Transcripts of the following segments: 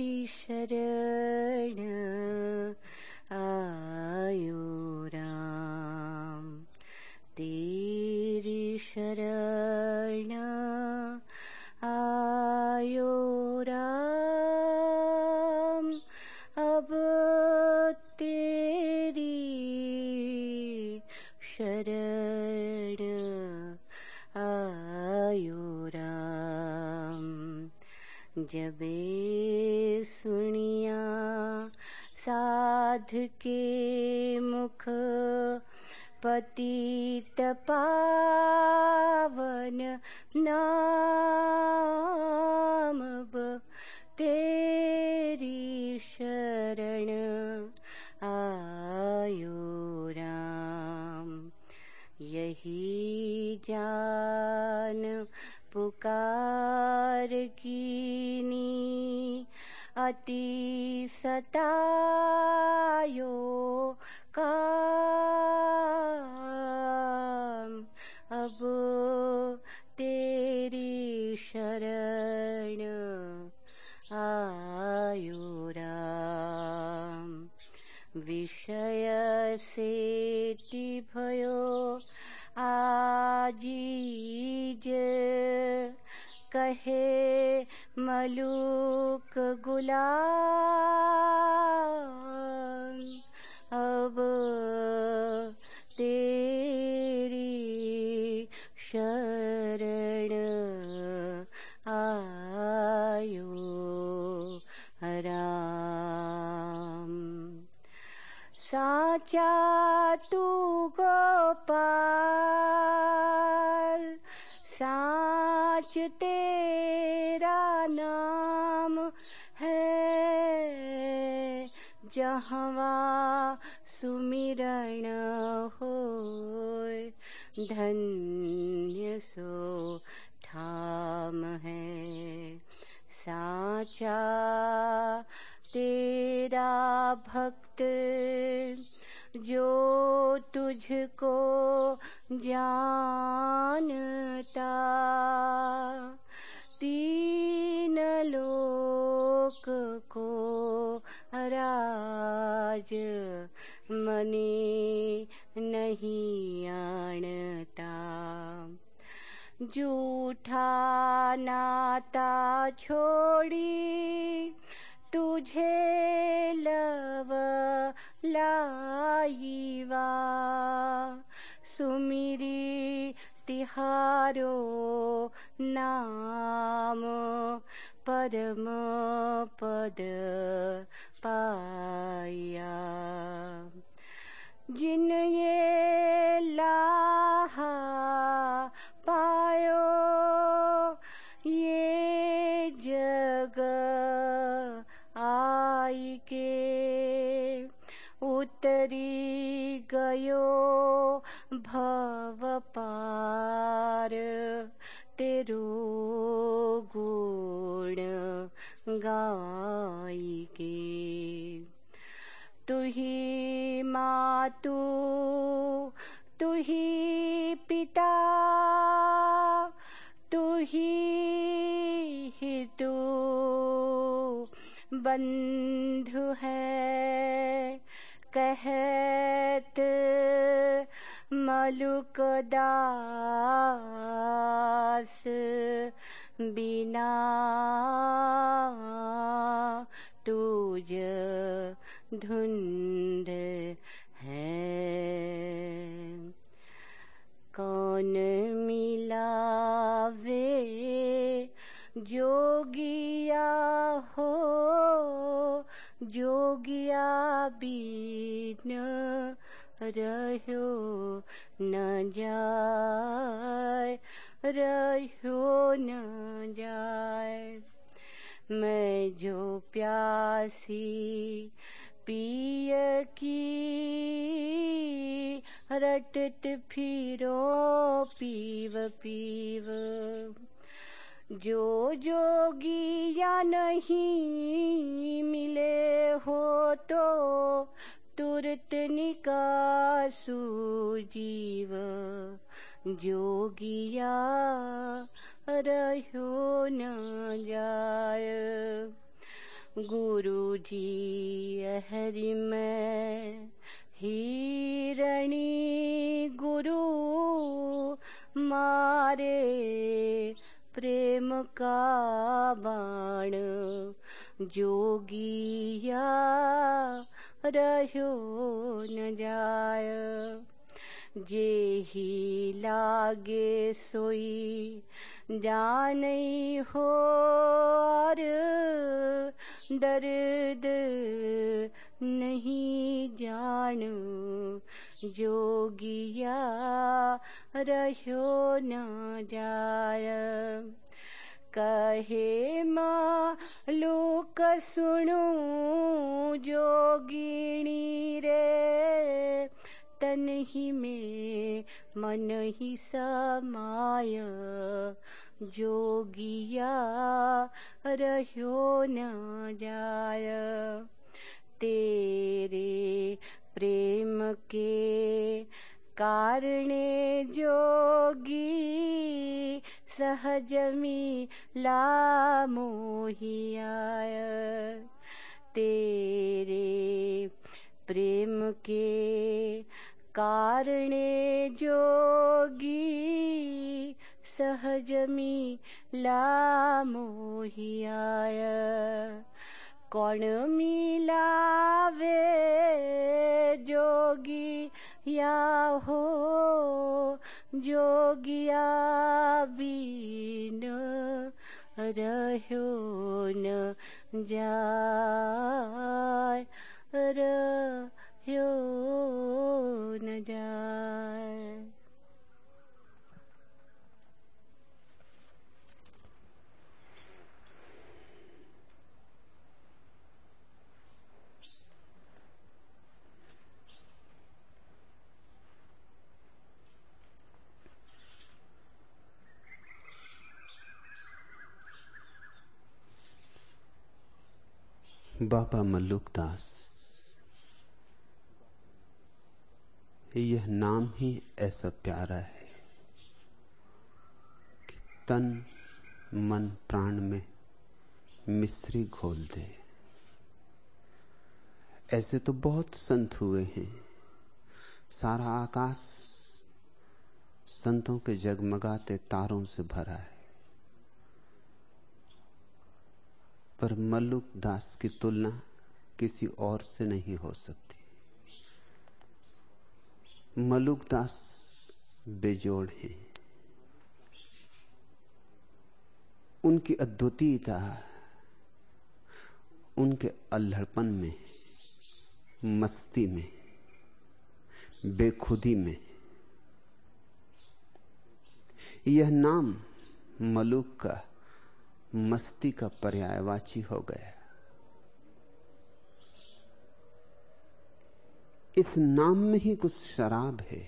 तेरी शरण आयो राम। तेरी शरण आयो राम। अब तेरी शरण आयो राम। जबे साध के मुख पतित पावन नाम तेरी शरण आयो राम। यही जान पुकार कीनी अति सतायो शरण आयो राम विषय से भयो आजीज। कहे मलूक गुलाम धन्य सो ठाम है। साचा तेरा भक्त जो तुझको जानता। तीन लोक को राज मने नहीं झूठा नाता छोड़ी तुझे लव लाईवा सुमिरी तिहारो नाम परम पद पाया। जिन ये लाहा उतरी गयो भव पार तेरो गुण गाई के तुही मातु, तुही पिता, तुही हितु, बंधु है मलुक दास बिना तुझ धुंध है। कौन मिलावे जोगिया हो जोगिया बीन रहो, न जाए, रहो, न जाए। मैं जो प्यासी पिय की, रटत फिरो पीव पीव। जो जोगी या नहीं मिले हो तो तुरत निकासु जीव जोगिया रहो न जी हरि में हिरणी गुरु मारे प्रेम का बाण जोगिया रहो न जाय। जे ही लागे सोई जान हो और दर्द नहीं जान, जोगिया रहो न जाय। कहे लोक सुनो जोगिणी रे। तन ही में मन ही समाय जोगिया रहो न जाय। तेरे प्रेम के कारणे जोगी सहज मिला मोहियाय। तेरे प्रेम के कारणे जोगी सहज मिला मोहियाय। कौन मिलावे जोगी या हो जोगिया बीन रहो न जाय रहो न जाय बाबा मल्लुक दास। यह नाम ही ऐसा प्यारा है कि तन, मन, प्राण में मिश्री घोल दे। ऐसे तो बहुत संत हुए हैं। सारा आकाश संतों के जगमगाते तारों से भरा है। पर मल्लुक दास की तुलना किसी और से नहीं हो सकती। मल्लुक दास बेजोड़ है। उनकी अद्वितीयता उनके अल्हड़पन में, मस्ती में, बेखुदी में, यह नाम मलुक का मस्ती का पर्यायवाची हो गया। इस नाम में ही कुछ शराब है।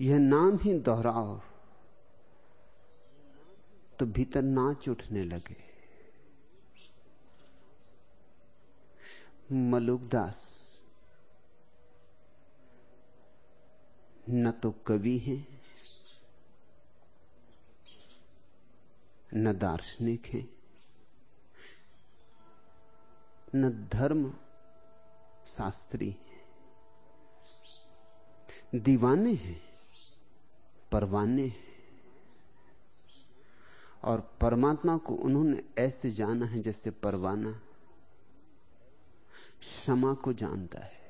यह नाम ही दोहराओ तो भीतर नाच उठने लगे। मलुकदास न तो कवि हैं न दार्शनिक हैं, न धर्म शास्त्री दीवाने हैं, परवाने हैं। और परमात्मा को उन्होंने ऐसे जाना है जैसे परवाना क्षमा को जानता है।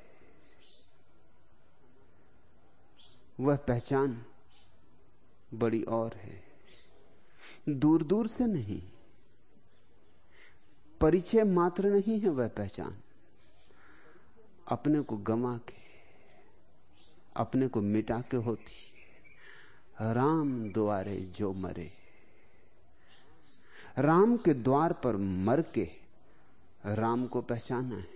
वह पहचान बड़ी और है। दूर दूर से नहीं। परिचय मात्र नहीं है वह पहचान। अपने को गमा के, अपने को मिटा के होती। राम द्वारे जो मरे, राम के द्वार पर मर के राम को पहचाना है।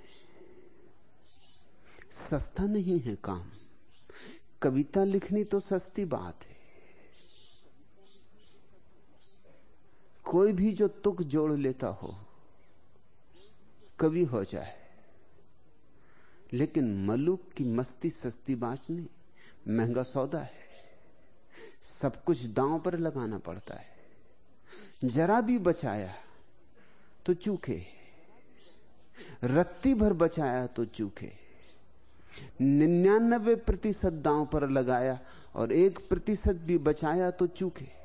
सस्ता नहीं है काम। कविता लिखनी तो सस्ती बात है। कोई भी जो तुक जोड़ लेता हो कवि हो जाए। लेकिन मलुक की मस्ती सस्ती बात नहीं महँगा सौदा है। सब कुछ दांव पर लगाना पड़ता है। जरा भी बचाया तो चूके। रत्ती भर बचाया तो चूके। निन्यानबे प्रतिशत दांव पर लगाया और एक प्रतिशत भी बचाया तो चूके।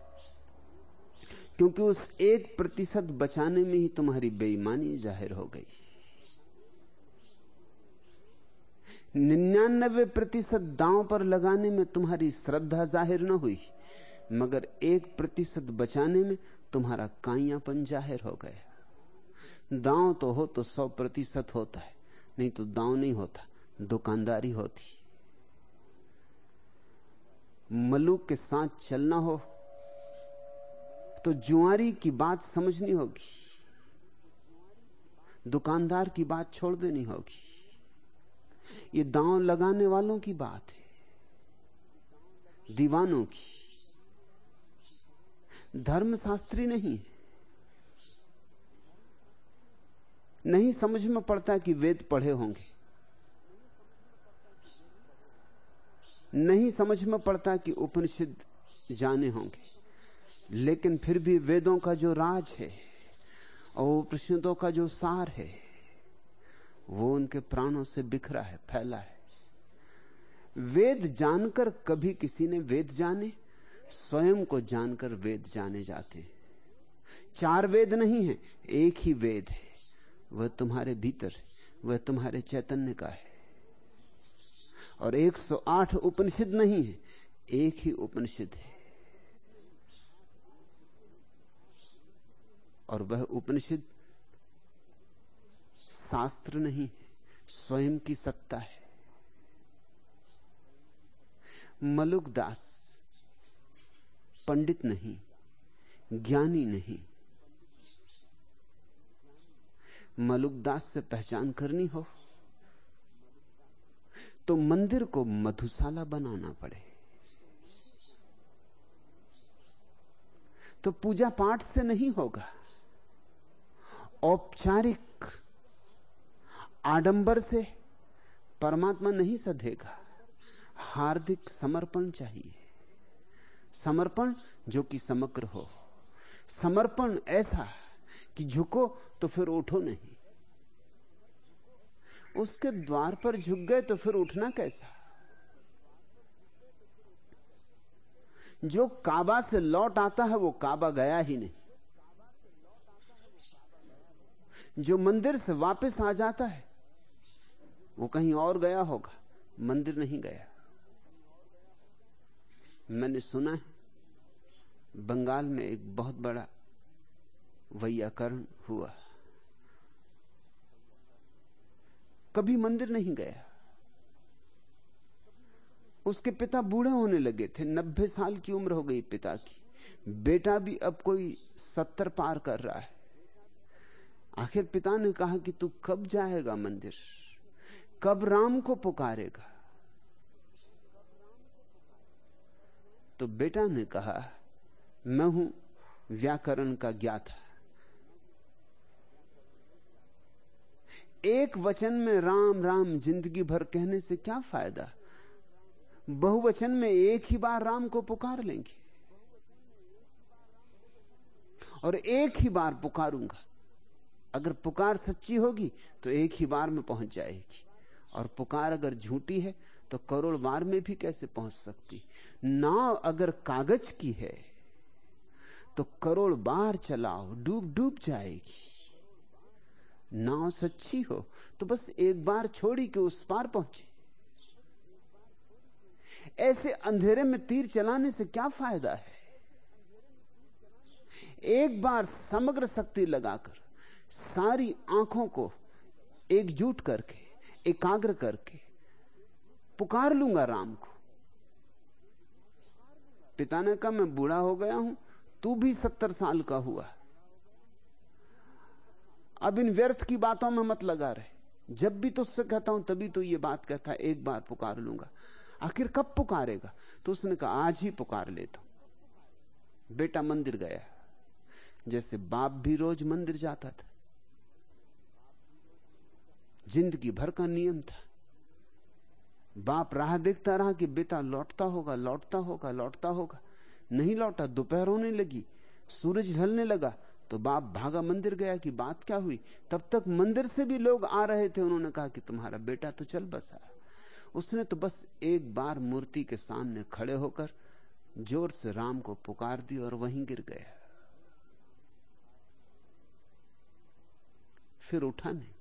क्योंकि उस एक प्रतिशत बचाने में ही तुम्हारी बेईमानी ज़ाहिर हो गई। निन्यानबे प्रतिशत दांव पर लगाने में तुम्हारी श्रद्धा ज़ाहिर न हुई, मगर एक प्रतिशत बचाने में तुम्हारा काइयापन ज़ाहिर हो गया। दांव तो हो तो सौ प्रतिशत होता है, नहीं तो दांव नहीं होता, दुकानदारी होती। मलूक के साथ चलना हो तो जुआरी की बात समझनी होगी। दुकानदार की बात छोड़ देनी होगी। ये दांव लगाने वालों की बात है। दीवानों की। धर्मशास्त्री नहीं नहीं समझ में पड़ता कि वेद पढ़े होंगे। नहीं समझ में पड़ता कि उपनिषद जाने होंगे। लेकिन फिर भी वेदों का जो राज है और उपनिषदों का जो सार है, वो उनके प्राणों से बिखरा है, फैला है। वेद जानकर कभी किसी ने वेद जाने, स्वयं को जानकर वेद जाने जाते। चार वेद नहीं है, एक ही वेद है। वह तुम्हारे भीतर, वह तुम्हारे चैतन्य का है। और 108 उपनिषद नहीं है, एक ही उपनिषद है। और वह उपनिषद शास्त्र नहीं है स्वयं की सत्ता है। मलुक दास पंडित नहीं, ज्ञानी नहीं। मलुकदास से पहचान करनी हो तो मंदिर को मधुशाला बनाना पड़े। तो पूजा पाठ से नहीं होगा। औपचारिक आडंबर से परमात्मा नहीं सधेगा। हार्दिक समर्पण चाहिए। समर्पण जो कि समग्र हो। समर्पण ऐसा कि झुको तो फिर उठो नहीं। उसके द्वार पर झुक गए तो फिर उठना कैसा? जो काबा से लौट आता है वो काबा गया ही नहीं। जो मंदिर से वापस आ जाता है, वो कहीं और गया होगा। मंदिर नहीं गया। मैंने सुना है, बंगाल में एक बहुत बड़ा वैयाकरण हुआ। कभी मंदिर नहीं गया। उसके पिता बूढ़े होने लगे थे, नब्बे साल की उम्र हो गई पिता की। बेटा भी अब कोई सत्तर पार कर रहा है। आखिर पिता ने कहा कि तू कब जाएगा मंदिर? कब राम को पुकारेगा? तो बेटा ने कहा, मैं हूँ व्याकरण का ज्ञाता। एक वचन में राम राम ज़िंदगी भर कहने से क्या फ़ायदा? बहुवचन में एक ही बार राम को पुकार लेंगे। और एक ही बार पुकारूँगा। अगर पुकार सच्ची होगी तो एक ही बार में पहुँच जाएगी। और पुकार अगर झूठी है तो करोड़ बार में भी कैसे पहुँच सकती? नाव अगर कागज़ की है तो करोड़ बार चलाओ, डूब डूब जाएगी। नाव सच्ची हो तो बस एक बार छोड़ी के उस पार पहुँचे। ऐसे अंधेरे में तीर चलाने से क्या फ़ायदा है? एक बार समग्र शक्ति लगाकर सारी आँखों को एकजुट करके, एकाग्र करके पुकार लूँगा राम को। पिता ने कहा, मैं बूढ़ा हो गया हूँ, तू भी सत्तर साल का हुआ। अब इन व्यर्थ की बातों में मत लगा रहे। जब भी तुझसे कहता हूँ, तभी तो ये बात कहता है, एक बार पुकार लूँगा। आखिर कब पुकारेगा? तो उसने कहा, आज ही पुकार लेता बेटा मंदिर गया जैसे बाप भी रोज मंदिर जाता था। ज़िंदगी भर का नियम था। बाप राह देखता रहा कि बेटा लौटता होगा लौटता होगा लौटता होगा। नहीं लौटा, दोपहर होने लगी, सूरज ढलने लगा तो बाप भागा मंदिर गया कि बात क्या हुई? तब तक मंदिर से भी लोग आ रहे थे, उन्होंने कहा कि तुम्हारा बेटा तो चल बसा। उसने तो बस एक बार मूर्ति के सामने खड़े होकर ज़ोर से राम को पुकार दी और वहीं गिर गया। फिर उठा नहीं।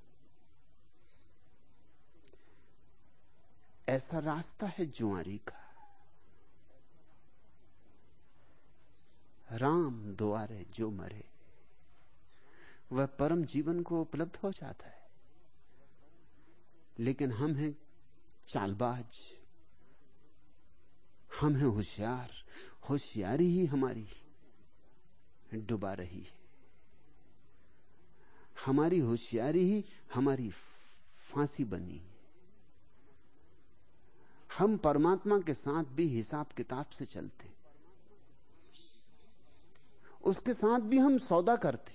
ऐसा रास्ता है जुआरी का। राम द्वारे जो मरे, वह परम जीवन को उपलब्ध हो जाता है। लेकिन हम हैं चालबाज, हम हैं होशियार, होशियारी ही हमारी डुबा रही है। हमारी होशियारी ही हमारी फांसी बनी। हम परमात्मा के साथ भी हिसाब किताब से चलते उसके साथ भी हम सौदा करते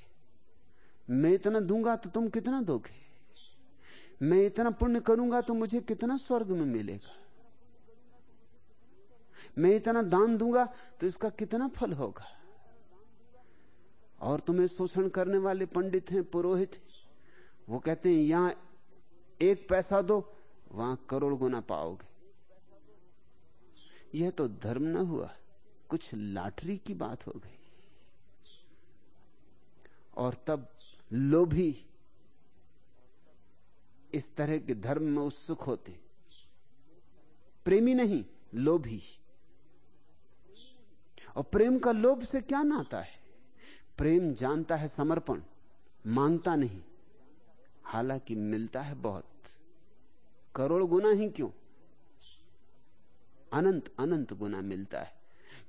मैं इतना दूँगा तो तुम कितना दोगे? मैं इतना पुण्य करूँगा तो मुझे कितना स्वर्ग में मिलेगा? मैं इतना दान दूँगा तो इसका कितना फल होगा? और तुम्हें शोषण करने वाले पंडित हैं, पुरोहित वो कहते हैं, यहाँ एक पैसा दो, वहाँ करोड़ गुना पाओगे। यह तो धर्म न हुआ, कुछ लाटरी की बात हो गई। और तब लोभी इस तरह के धर्म में उत्सुक होते। प्रेमी नहीं, लोभी। और प्रेम का लोभ से क्या नाता है? प्रेम जानता है समर्पण, माँगता नहीं। हालाँकि मिलता है बहुत। करोड़ गुना ही क्यों? अनंत अनंत गुना मिलता है।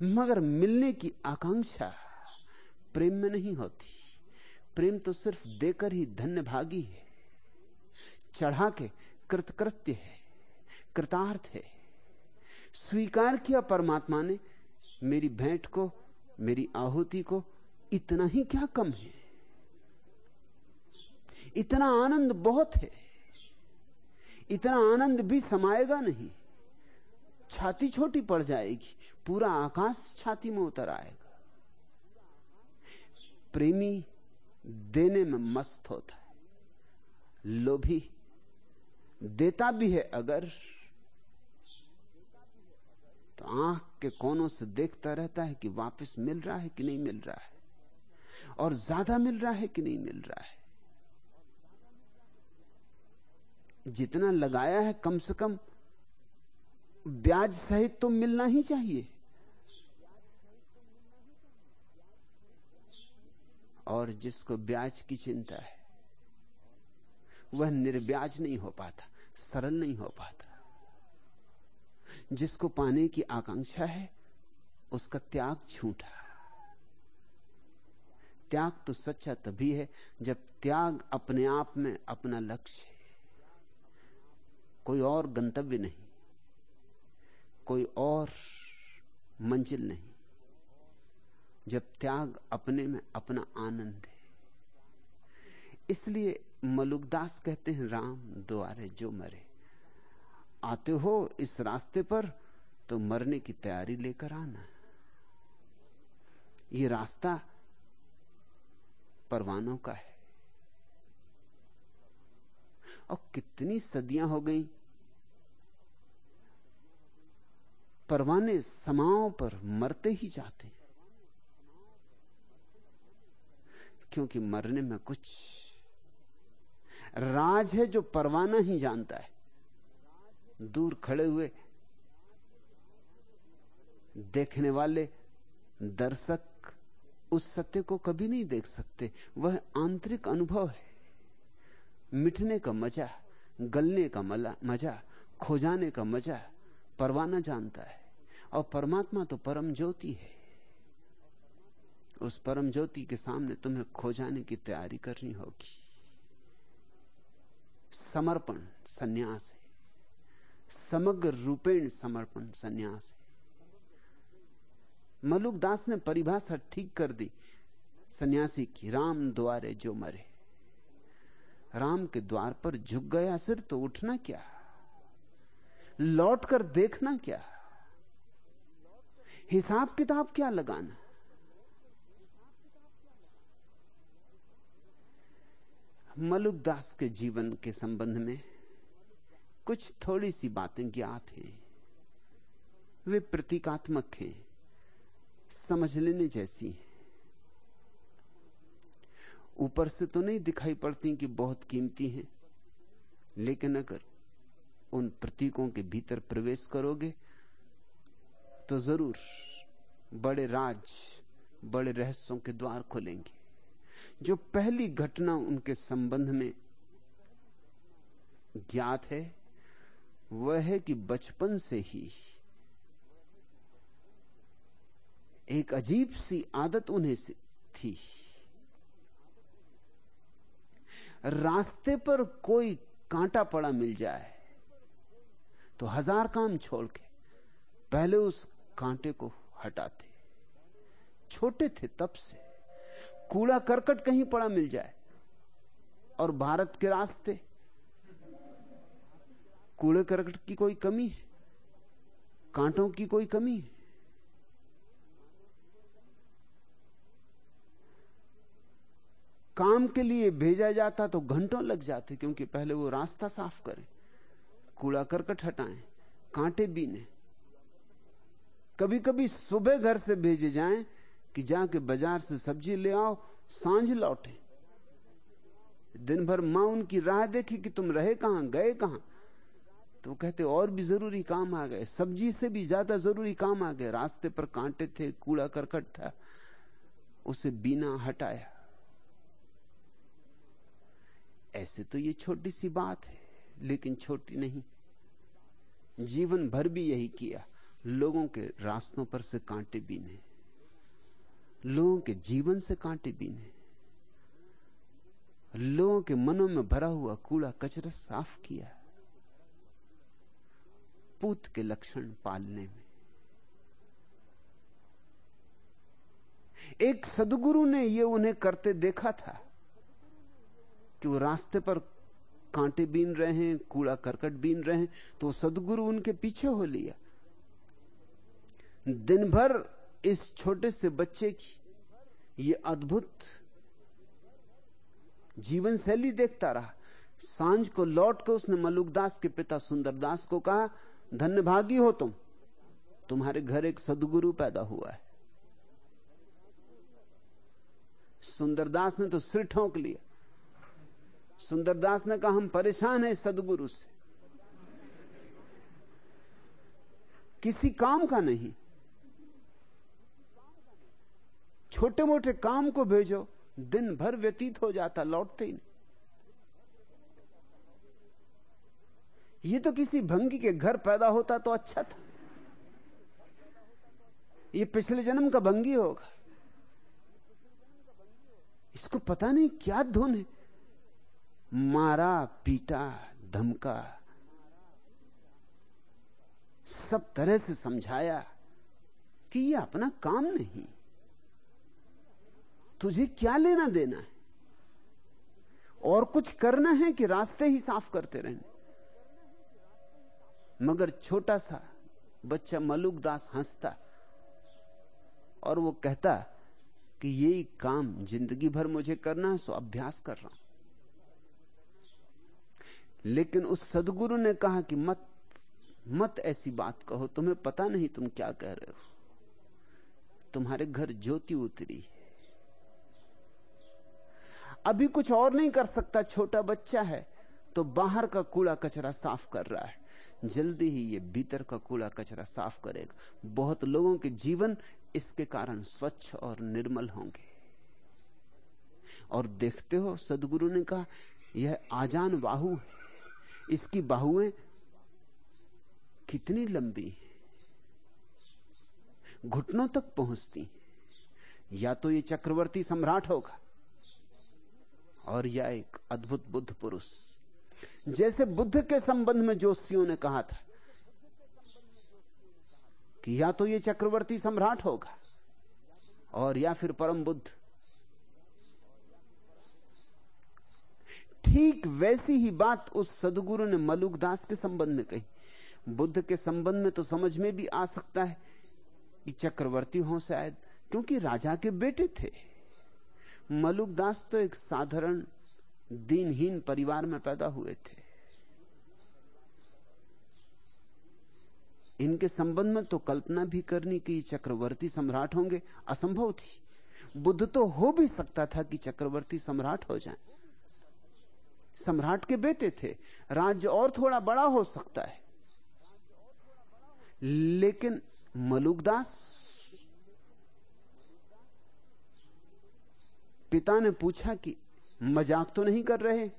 मगर मिलने की आकांक्षा प्रेम में नहीं होती। प्रेम तो सिर्फ़ देकर ही धन्य भागी है। चढ़ा के कृतकृत्य है, कृतार्थ है। स्वीकार किया परमात्मा ने, मेरी भेंट को, मेरी आहुति को, इतना ही क्या कम है? इतना आनंद बहुत है। इतना आनंद भी समाएगा नहीं। छाती छोटी पड़ जाएगी, पूरा आकाश छाती में उतर आएगा। प्रेमी देने में मस्त होता है, लोभी देता भी है अगर तो आँख के कोनों से देखता रहता है कि वापस मिल रहा है कि नहीं मिल रहा है, और ज़्यादा मिल रहा है कि नहीं मिल रहा है। जितना लगाया है कम से कम ब्याज सहित तो मिलना ही चाहिए। और जिसको ब्याज की चिंता है, वह निर्ब्याज नहीं हो पाता, सरल नहीं हो पाता। जिसको पाने की आकांक्षा है, उसका त्याग झूठा त्याग तो सच्चा तभी है जब त्याग अपने आप में अपना लक्ष्य कोई और गंतव्य नहीं। कोई और मंजिल नहीं। जब त्याग अपने में अपना आनंद है। इसलिए मलुकदास कहते हैं, राम द्वारे जो मरे। आते हो इस रास्ते पर तो मरने की तैयारी लेकर आना। ये रास्ता परवानों का है। और कितनी सदियाँ हो गई परवाने समाओं पर मरते ही जाते क्योंकि मरने में कुछ राज है जो परवाना ही जानता है। दूर खड़े हुए देखने वाले दर्शक उस सत्य को कभी नहीं देख सकते। वह आंतरिक अनुभव है। मिटने का मज़ा, गलने का मज़ा खो जाने का मज़ा परवाना जानता है। और परमात्मा तो परम ज्योति है। उस परम ज्योति के सामने तुम्हें खो जाने की तैयारी करनी होगी। समर्पण सन्यास है। समग्र रूपेण समर्पण सन्यास है। मलुक दास ने परिभाषा ठीक कर दी। सन्यासी की राम द्वारे जो मरे। राम के द्वार पर झुक गया सिर तो उठना क्या? लौट कर देखना क्या हिसाब किताब क्या लगाना मलुकदास के जीवन के संबंध में कुछ थोड़ी सी बातें ज्ञात हैं। वे प्रतीकात्मक हैं, समझ लेने जैसी हैं। ऊपर से तो नहीं दिखाई पड़ती कि बहुत कीमती हैं, लेकिन अगर उन प्रतीकों के भीतर प्रवेश करोगे तो ज़रूर बड़े राज, बड़े रहस्यों के द्वार खोलेंगे। जो पहली घटना उनके संबंध में ज्ञात है, वह है कि बचपन से ही एक अजीब सी आदत उन्हें थी। रास्ते पर कोई कांटा पड़ा मिल जाए तो हज़ार काम छोड़ के पहले उस कांटे को हटाते। छोटे थे तब से। कूड़ा करकट कहीं पड़ा मिल जाए और भारत के रास्ते। कूड़े करकट की कोई कमी है? कांटों की कोई कमी है? काम के लिए भेजा जाता तो घंटों लग जाते क्योंकि पहले वो रास्ता साफ़ करें। कूड़ा करकट हटाएँ, कांटे बीने। कभी कभी सुबह घर से भेजे जाएँ कि जाके बाज़ार से सब्ज़ी ले आओ, साँझ लौटे। दिन भर माँ उनकी राह देखी कि तुम रहे कहाँ, गए कहाँ? तो कहते, और भी ज़रूरी काम आ गए, सब्ज़ी से भी ज़्यादा ज़रूरी काम आ गए। रास्ते पर कांटे थे, कूड़ा करकट था, उसे बीना हटाया। ऐसे तो ये छोटी सी बात है। लेकिन छोटी नहीं। जीवन भर भी यही किया। लोगों के रास्तों पर से कांटे बीने। लोगों के जीवन से कांटे बीने। लोगों के मनों में भरा हुआ कूड़ा कचरा साफ़ किया। पूत के लक्षण पालने में। एक सदगुरु ने यह उन्हें करते देखा था कि वो रास्ते पर कांटे बीन रहे हैं, कूड़ा करकट बीन रहे हैं तो सदगुरु उनके पीछे हो लिया। दिन भर इस छोटे से बच्चे की ये अद्भुत जीवन शैली देखता रहा। साँझ को लौट कर उसने मलुकदास के पिता सुंदरदास को कहा, धन्य भागी हो तुम। तुम्हारे घर एक सदगुरु पैदा हुआ है। सुंदरदास ने तो सिर ठोंक लिया। सुंदरदास ने कहा, हम परेशान हैं सदगुरु से। किसी काम का नहीं। छोटे मोटे काम को भेजो, दिन भर व्यतीत हो जाता, लौटते ही नहीं। ये तो किसी भंगी के घर पैदा होता तो अच्छा था। ये पिछले जन्म का भंगी होगा। इसको पता नहीं क्या धुन है। मारा पीटा धमका, सब तरह से समझाया कि यह अपना काम नहीं, तुझे क्या लेना देना है? और कुछ करना है कि रास्ते ही साफ़ करते रहने? मगर छोटा सा बच्चा मलुक दास हंसता और वो कहता कि यही काम ज़िंदगी भर मुझे करना है, सो अभ्यास कर रहा हूँ। लेकिन उस सदगुरु ने कहा कि मत मत ऐसी बात कहो, तुम्हें पता नहीं तुम क्या कह रहे हो। तुम्हारे घर ज्योति उतरी। अभी कुछ और नहीं कर सकता, छोटा बच्चा है तो बाहर का कूड़ा कचरा साफ़ कर रहा है। जल्दी ही ये भीतर का कूड़ा कचरा साफ़ करेगा। बहुत लोगों के जीवन इसके कारण स्वच्छ और निर्मल होंगे। और देखते हो, सदगुरु ने कहा, यह आजान बाहु है। इसकी बाहुएँ कितनी लंबी घुटनों तक पहुँचती या तो ये चक्रवर्ती सम्राट होगा और या एक अद्भुत बुद्ध पुरुष। जैसे बुद्ध के संबंध में जोशियों ने कहा था कि या तो ये चक्रवर्ती सम्राट होगा और या फिर परम बुद्ध। ठीक वैसी ही बात उस सदगुरु ने मलुकदास के संबंध में कही। बुद्ध के संबंध में तो समझ में भी आ सकता है कि चक्रवर्ती हो शायद, क्योंकि राजा के बेटे थे। मलुकदास तो एक साधारण, दीनहीन परिवार में पैदा हुए थे। इनके संबंध में तो कल्पना भी करनी कि चक्रवर्ती सम्राट होंगे, असंभव थी। बुद्ध तो हो भी सकता था कि चक्रवर्ती सम्राट हो जाए। सम्राट के बेटे थे। राज्य और थोड़ा बड़ा हो सकता है। लेकिन मलुकदास पिता ने पूछा कि मज़ाक तो नहीं कर रहे?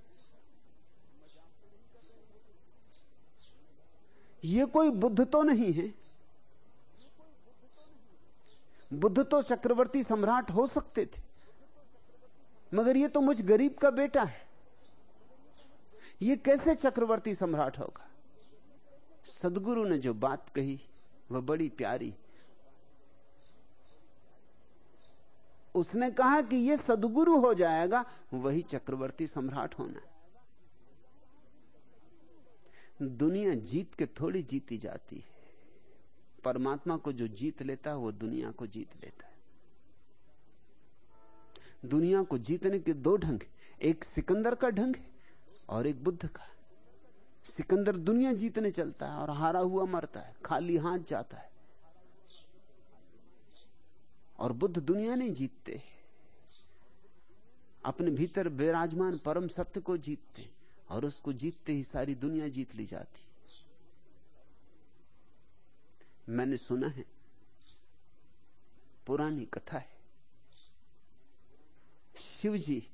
ये कोई बुद्ध तो नहीं है। बुद्ध तो चक्रवर्ती सम्राट हो सकते थे, मगर ये तो मुझ गरीब का बेटा है। ये कैसे चक्रवर्ती सम्राट होगा? सदगुरु ने जो बात कही, वह बड़ी प्यारी। उसने कहा कि यह सदगुरु हो जाएगा, वही चक्रवर्ती सम्राट होना। दुनिया जीत के थोड़ी जीती जाती है। परमात्मा को जो जीत लेता है, वो दुनिया को जीत लेता है। दुनिया को जीतने के दो ढंग एक सिकंदर का ढंग है और एक बुद्ध का। सिकंदर दुनिया जीतने चलता है और हारा हुआ मरता है, खाली हाथ जाता है। और बुद्ध दुनिया नहीं जीतते। अपने भीतर विराजमान परम सत्य को जीतते और उसको जीतते ही सारी दुनिया जीत ली जाती। मैंने सुना है, पुरानी कथा है। शिव जी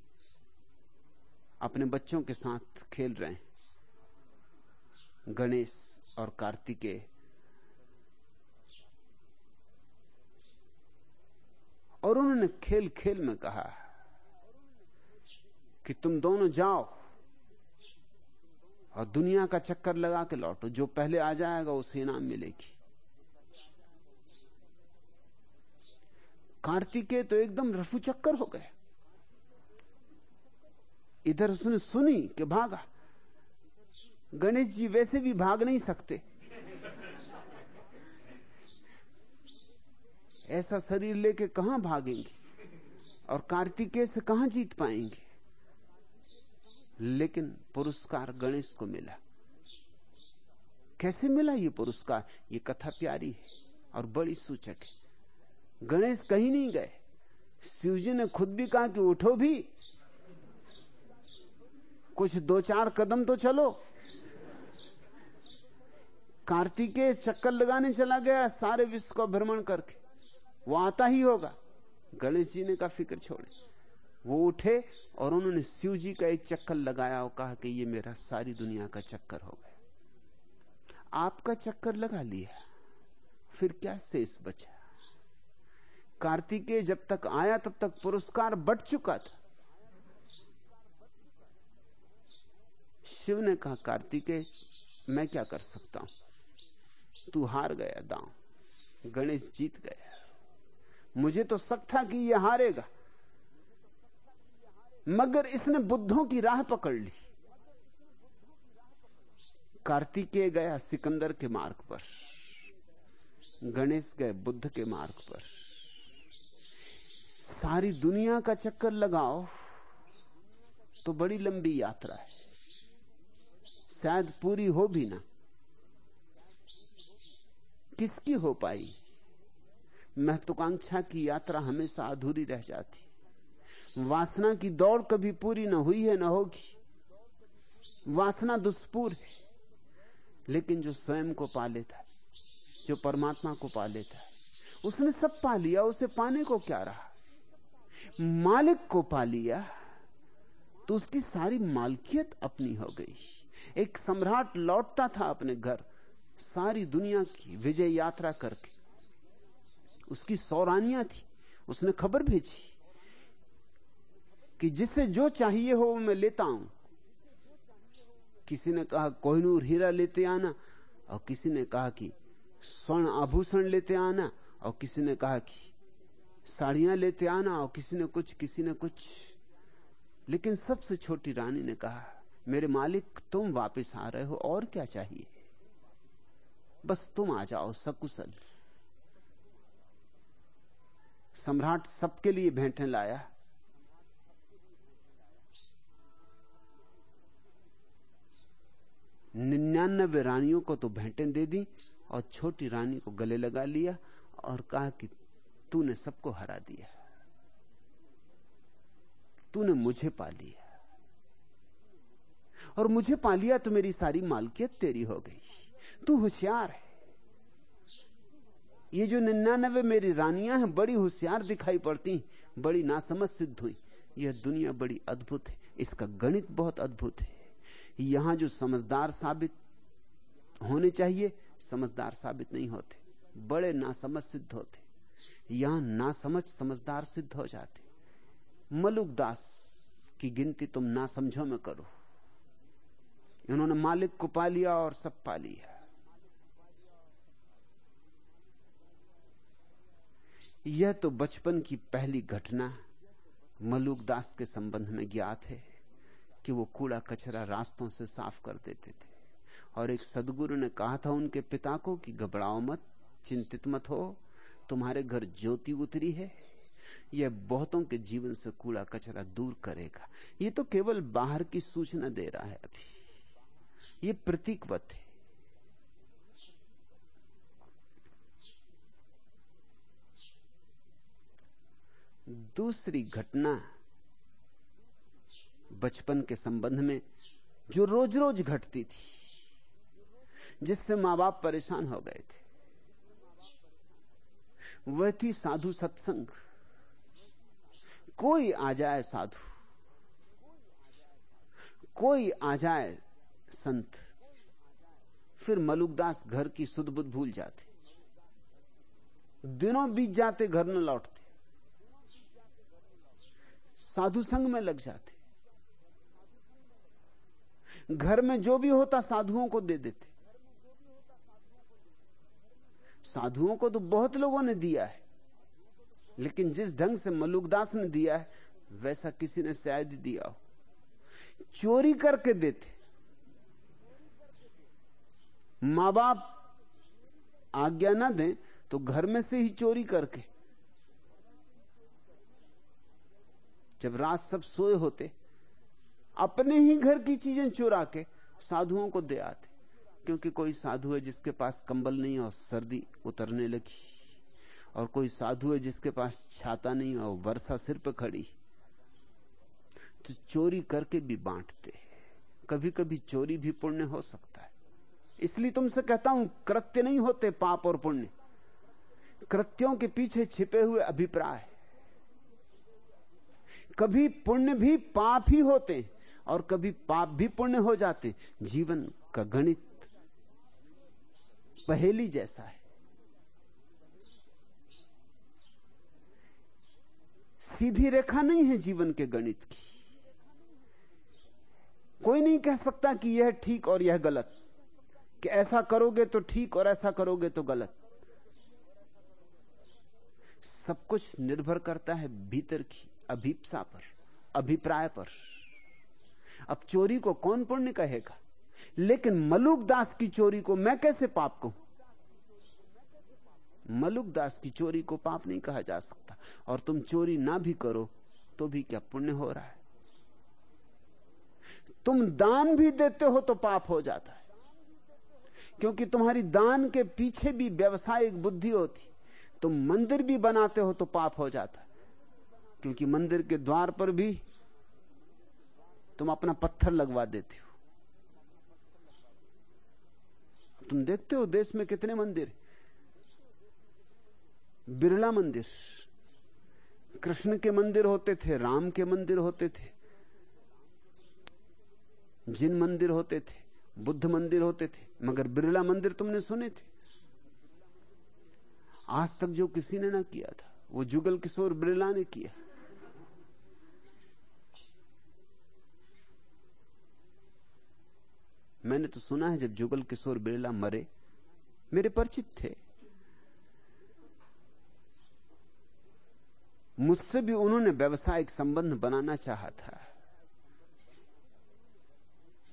अपने बच्चों के साथ खेल रहे हैं। गणेश और कार्तिकेय और उन्होंने खेल खेल में कहा कि तुम दोनों जाओ और दुनिया का चक्कर लगा के लौटो। जो पहले आ जाएगा, उसे इनाम मिलेगी। कार्तिकेय तो एकदम रफू चक्कर हो गए। इधर उसने सुनी कि भागा। गणेश जी वैसे भी भाग नहीं सकते। ऐसा शरीर लेके कहा भागेंगे? और कार्तिकेय से कहा जीत पाएँगे? लेकिन पुरस्कार गणेश को मिला। कैसे मिला ये पुरस्कार? ये कथा प्यारी है और बड़ी सूचक है। गणेश कहीं नहीं गए। शिवजी ने खुद भी कहा कि उठो भी। कुछ दो चार कदम तो चलो। कार्तिकेय चक्कर लगाने चला गया, सारे विश्व का भ्रमण करके। वो आता ही होगा। गणेश जी ने का फ़िक्र छोड़े। वो उठे और उन्होंने शिव जी का एक चक्कर लगाया और कहा कि ये मेरा सारी दुनिया का चक्कर हो गया। आपका चक्कर लगा लिया। फिर क्या शेष बचा? कार्तिकेय जब तक आया तब तक पुरस्कार बट चुका था। शिव ने कहा, कार्तिकेय, मैं क्या कर सकता हूँ? तू हार गया, दांव। गणेश जीत गया। मुझे तो शक था कि यह हारेगा। मगर इसने बुद्धों की राह पकड़ ली। कार्तिकेय गया सिकंदर के मार्ग पर। गणेश गए बुद्ध के मार्ग पर। सारी दुनिया का चक्कर लगाओ तो बड़ी लंबी यात्रा है। शायद पूरी हो भी ना। किसकी हो पाई? महत्वाकांक्षा की यात्रा हमेशा अधूरी रह जाती। वासना की दौड़ कभी पूरी ना हुई है, न होगी। वासना दुष्पूर है, लेकिन जो स्वयं को पा लेता है, जो परमात्मा को पा लेता है, उसने सब पा लिया, उसे पाने को क्या रहा? मालिक को पा लिया तो उसकी सारी मालकियत अपनी हो गई। एक सम्राट लौटता था अपने घर, सारी दुनिया की विजय यात्रा करके। उसकी सौरानियाँ थी, उसने खबर भेजी कि जिसे जो चाहिए हो मैं लेता हूँ। किसी ने कहा, कोहिनूर हीरा लेते आना, और किसी ने कहा कि स्वर्ण आभूषण लेते आना, और किसी ने कहा कि साड़ियाँ लेते आना, और किसी ने कुछ, किसी ने कुछ। लेकिन सबसे छोटी रानी ने कहा मेरे मालिक, तुम वापस आ रहे हो, और क्या चाहिए? बस तुम आ जाओ, सकुशल। सम्राट सबके लिए भेंटें लाया। निन्यानबे रानियों को तो भेंटें दे दी और छोटी रानी को गले लगा लिया और कहा कि तूने सबको हरा दिया। तूने मुझे पा लिया। और मुझे पा लिया तो मेरी सारी मालकियत तेरी हो गई। तू होशियार है। ये जो निन्यानवे मेरी रानियाँ हैं, बड़ी होशियार दिखाई पड़ती बड़ी नासमझ सिद्ध हुई। यह दुनिया बड़ी अद्भुत है, इसका गणित बहुत अद्भुत है। यहाँ जो समझदार साबित होने चाहिए, समझदार साबित नहीं होते। बड़े नासमझ सिद्ध होते। यहाँ नासमझ समझदार सिद्ध हो जाते। मलुक दास की गिनती तुम ना समझो में करो। इन्होंने मालिक को पा लिया और सब पा लिया। यह तो बचपन की पहली घटना मलुक दास के संबंध में ज्ञात है कि वो कूड़ा कचरा रास्तों से साफ़ कर देते थे। और एक सदगुरु ने कहा था उनके पिता को कि घबराओ मत, चिंतित मत हो, तुम्हारे घर ज्योति उतरी है। यह बहुतों के जीवन से कूड़ा कचरा दूर करेगा। ये तो केवल बाहर की सूचना दे रहा है अभी। ये प्रतीकवत है। दूसरी घटना बचपन के संबंध में जो रोज रोज घटती थी, जिससे माँ बाप परेशान हो गए थे। वह थी साधु सत्संग। कोई आ जाए साधु, कोई आ जाए संत। फिर मलुकदास घर की सुध बुद्ध भूल जाते। दिनों बीत जाते, घर न लौटते। साधु संग में लग जाते। घर में जो भी होता, साधुओं को दे देते। साधुओं को तो बहुत लोगों ने दिया है। लेकिन जिस ढंग से मलुकदास ने दिया है, वैसा किसी ने शायद दिया हो। चोरी करके देते। माँ बाप आज्ञा ना दें तो घर में से ही चोरी करके। जब रात सब सोए होते, अपने ही घर की चीज़ें चुरा के साधुओं को दे आते, क्योंकि कोई साधु है जिसके पास कंबल नहीं और सर्दी उतरने लगी, और कोई साधु है जिसके पास छाता नहीं और वर्षा सिर पर खड़ी। तो चोरी करके भी बांटते कभी कभी चोरी भी पुण्य हो सकता है। इसलिए तुमसे कहता हूँ, कृत्य नहीं होते पाप और पुण्य। कृत्यों के पीछे छिपे हुए अभिप्राय। कभी पुण्य भी पाप ही होते और कभी पाप भी पुण्य हो जाते जीवन का गणित पहेली जैसा है। सीधी रेखा नहीं है जीवन के गणित की। कोई नहीं कह सकता कि यह ठीक और यह गलत। कि ऐसा करोगे तो ठीक और ऐसा करोगे तो गलत। सब कुछ निर्भर करता है भीतर की अभिप्सा पर, अभिप्राय पर। अब चोरी को कौन पुण्य कहेगा? लेकिन मलुक दास की चोरी को मैं कैसे पाप कहूँ? मलुक दास की चोरी को पाप नहीं कहा जा सकता। और तुम चोरी ना भी करो तो भी क्या पुण्य हो रहा है? तुम दान भी देते हो तो पाप हो जाता है। क्योंकि तुम्हारी दान के पीछे भी व्यवसायिक बुद्धि होती। तुम मंदिर भी बनाते हो तो पाप हो जाता। क्योंकि मंदिर के द्वार पर भी तुम अपना पत्थर लगवा देते हो। तुम देखते हो देश में कितने मंदिर? बिरला मंदिर। कृष्ण के मंदिर होते थे, राम के मंदिर होते थे, जिन मंदिर होते थे, बुद्ध मंदिर होते थे। मगर बिरला मंदिर तुमने सुने थे? आज तक जो किसी ने ना किया था, वो जुगल किशोर बिरला ने किया। मैंने तो सुना है जब जुगल किशोर बिरला मरे, मेरे परिचित थे। मुझसे भी उन्होंने व्यवसायिक संबंध बनाना चाहा था।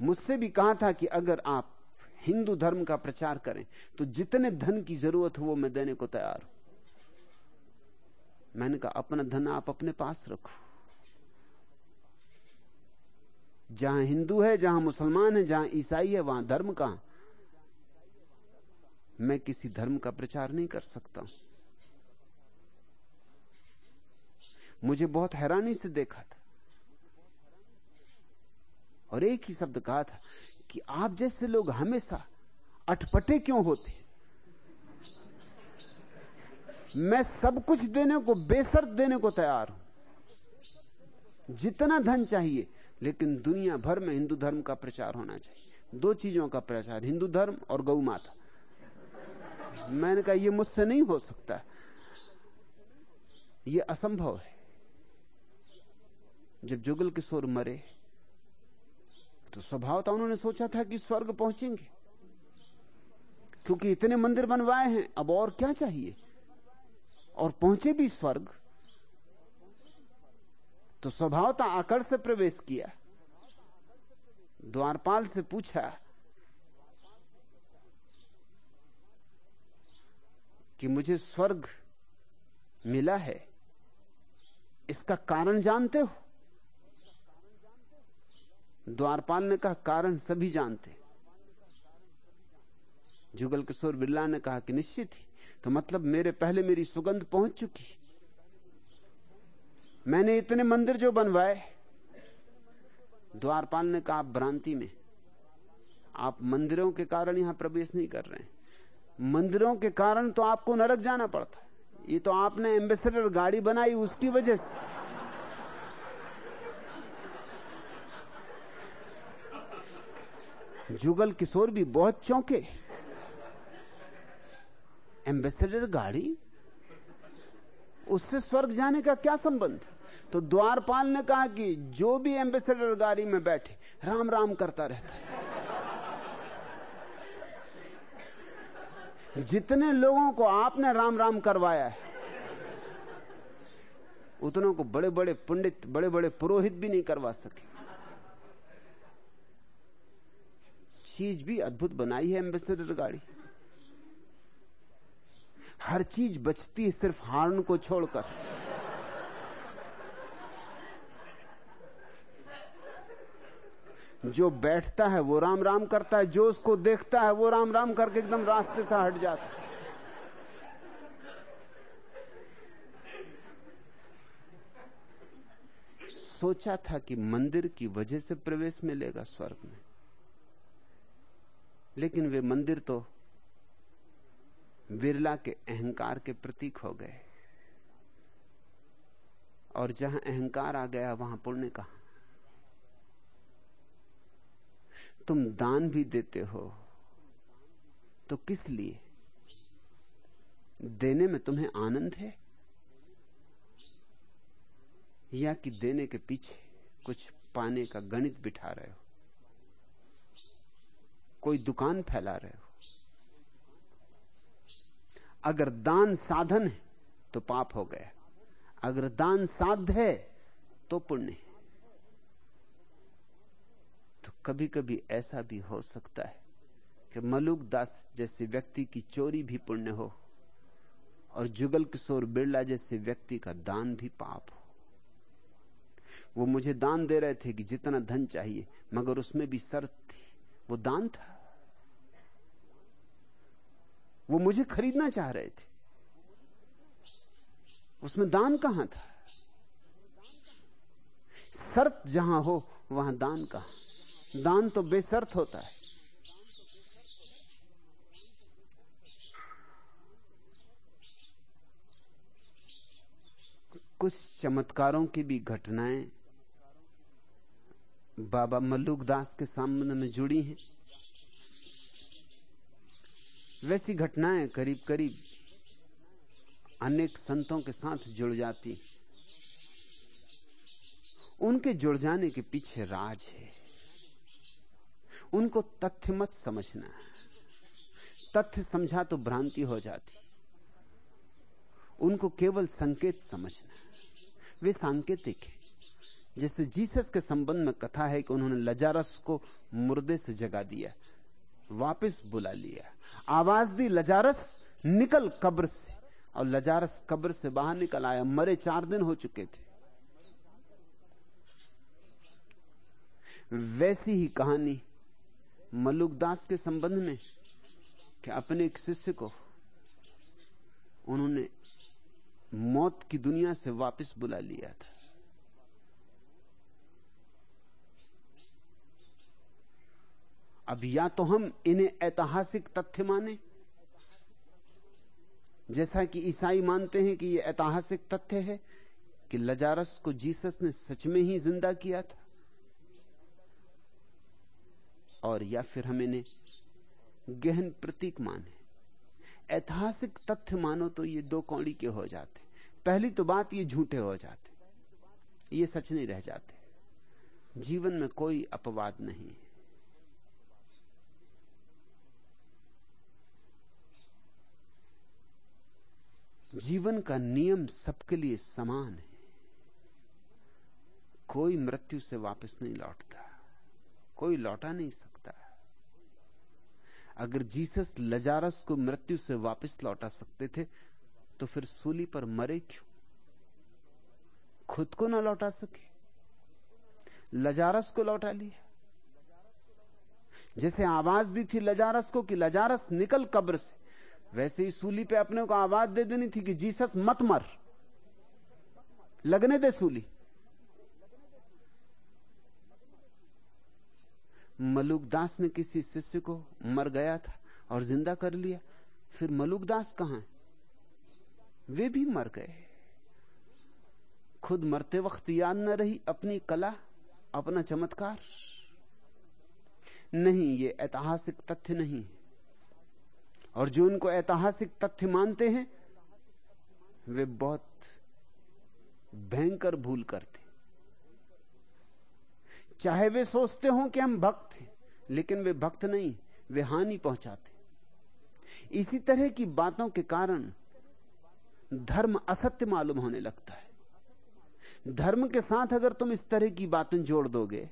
मुझसे भी कहा था कि अगर आप हिंदू धर्म का प्रचार करें तो जितने धन की ज़रूरत हो वो मैं देने को तैयार हूँ। मैंने कहा, अपना धन आप अपने पास रखो। जहाँ हिंदू है, जहाँ मुसलमान है, जहाँ ईसाई है, वहाँ धर्म का। मैं किसी धर्म का प्रचार नहीं कर सकता मुझे बहुत हैरानी से देखा था। और एक ही शब्द कहा था कि आप जैसे लोग हमेशा अटपटे क्यों होते? मैं सब कुछ देने को, बेसर्त देने को तैयार हूँ। जितना धन चाहिए, लेकिन दुनिया भर में हिंदू धर्म का प्रचार होना चाहिए। दो चीज़ों का प्रचार, हिंदू धर्म और गौ माता। मैंने कहा यह मुझसे नहीं हो सकता। यह असंभव है। जब जुगल किशोर मरे तो स्वभाव था उन्होंने सोचा था कि स्वर्ग पहुँचेंगे। क्योंकि इतने मंदिर बनवाए हैं, अब और क्या चाहिए? और पहुँचे भी स्वर्ग। तो स्वभाव था आकड़ से प्रवेश किया। द्वारपाल से पूछा कि मुझे स्वर्ग मिला है, इसका कारण जानते हो? द्वारपाल ने कहा, कारण सभी जानते जुगल किशोर बिरला ने कहा कि निश्चित ही तो मतलब मेरे पहले मेरी सुगंध पहुँच चुकी मैंने इतने मंदिर जो बनवाए द्वारपाल ने कहा भ्रांति में आप मंदिरों के कारण यहाँ प्रवेश नहीं कर रहे हैं। मंदिरों के कारण तो आपको नरक जाना पड़ता ये तो आपने एम्बेसडर गाड़ी बनाई, उसकी वजह से। जुगल किशोर भी बहुत चौंके। एम्बेसडर गाड़ी? उससे स्वर्ग जाने का क्या संबंध? तो द्वारपाल ने कहा कि जो भी एम्बेसडर गाड़ी में बैठे राम राम करता रहता है। जितने लोगों को आपने राम राम करवाया है, उतनों को बड़े बड़े पंडित बड़े बड़े पुरोहित भी नहीं करवा सके। चीज़ भी अद्भुत बनाई है एम्बेसडर गाड़ी। हर चीज़ बचती है सिर्फ़ हार्न को छोड़कर। जो बैठता है वो राम राम करता है, जो उसको देखता है वो राम राम करके एकदम रास्ते से हट जाता है। सोचा था कि मंदिर की वजह से प्रवेश मिलेगा स्वर्ग में। लेकिन वे मंदिर तो विरला के अहंकार के प्रतीक हो गए। और जहाँ अहंकार आ गया, वहाँ पुण्य कहा? तुम दान भी देते हो तो किस लिए? देने में तुम्हें आनंद है? या कि देने के पीछे कुछ पाने का गणित बिठा रहे हो? कोई दुकान फैला रहे हो। अगर दान साधन है तो पाप हो गया। अगर दान साध है तो पुण्य तो कभी कभी ऐसा भी हो सकता है कि मलुक दास जैसे व्यक्ति की चोरी भी पुण्य हो और जुगल किशोर बिरला जैसे व्यक्ति का दान भी पाप हो। वो मुझे दान दे रहे थे कि जितना धन चाहिए, मगर उसमें भी शर्त थी। वो दान था। वो मुझे खरीदना चाह रहे थे। उसमें दान कहाँ था? शर्त जहाँ हो, वहाँ दान कहाँ? दान तो बेसर्त होता है। कुछ चमत्कारों की भी घटनाएँ बाबा मल्लुक दास के सामने में जुड़ी हैं। वैसी घटनाएँ करीब करीब अनेक संतों के साथ जुड़ जाती उनके जुड़ जाने के पीछे राज है। उनको तथ्य मत समझना। तथ्य समझा तो भ्रांति हो जाती। उनको केवल संकेत समझना। वे सांकेतिक है। जैसे जीसस के संबंध में कथा है कि उन्होंने लजारस को मुर्दे से जगा दिया, वापस बुला लिया। आवाज़ दी, लजारस, निकल कब्र से। और लजारस कब्र से बाहर निकल आया। मरे चार दिन हो चुके थे। वैसी ही कहानी मलुकदास के संबंध में कि अपने एक शिष्य को उन्होंने मौत की दुनिया से वापस बुला लिया था। अब या तो हम इन्हें ऐतिहासिक तथ्य माने। जैसा कि ईसाई मानते हैं कि यह ऐतिहासिक तथ्य है कि लजारस को जीसस ने सच में ही ज़िंदा किया था। और या फिर हम इन्हें गहन प्रतीक माने। ऐतिहासिक तथ्य मानो तो ये दो कौड़ी के हो जाते। पहली तो बात ये झूठे हो जाते। ये सच नहीं रह जाते। जीवन में कोई अपवाद नहीं है। जीवन का नियम सबके लिए समान है। कोई मृत्यु से वापस नहीं लौटता, कोई लौटा नहीं सकता। अगर जीसस लजारस को मृत्यु से वापस लौटा सकते थे तो फिर सूली पर मरे क्यों? खुद को ना लौटा सके। लजारस को लौटा लिया। जैसे आवाज़ दी थी लजारस को कि लजारस निकल कब्र से। वैसे ही सूली पे अपने को आवाज़ दे देनी थी कि, जीसस, मत मर। लगने दे सूली। मलुकदास ने किसी शिष्य को मर गया था और ज़िंदा कर लिया। फिर मलुकदास कहाँ वे भी मर गए। खुद मरते वक्त याद न रही अपनी कला, अपना चमत्कार। नहीं, ये ऐतिहासिक तथ्य नहीं। और जो उनको ऐतिहासिक तथ्य मानते हैं, वे बहुत भयंकर भूल करते चाहे वे सोचते हो कि हम भक्त हैं, लेकिन वे भक्त नहीं, वे हानि पहुंचाते इसी तरह की बातों के कारण धर्म असत्य मालूम होने लगता है। धर्म के साथ अगर तुम इस तरह की बातें जोड़ दोगे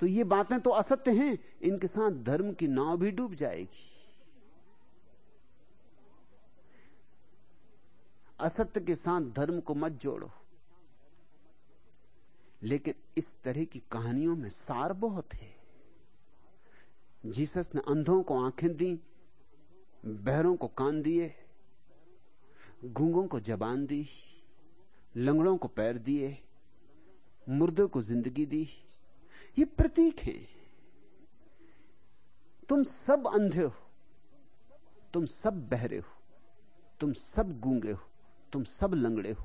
तो ये बातें तो असत्य हैं, इनके साथ धर्म की नाव भी डूब जाएगी। असत्य के साथ धर्म को मत जोड़ो। लेकिन इस तरह की कहानियों में सार बहुत है। जीसस ने अंधों को आँखें दी, बहरों को कान दिए, गूंगों को जबान दी, लंगड़ों को पैर दिए, मुर्दों को ज़िंदगी दी। ये प्रतीक है। तुम सब अंधे हो, तुम सब बहरे हो, तुम सब गूँगे हो। तुम सब लंगड़े हो।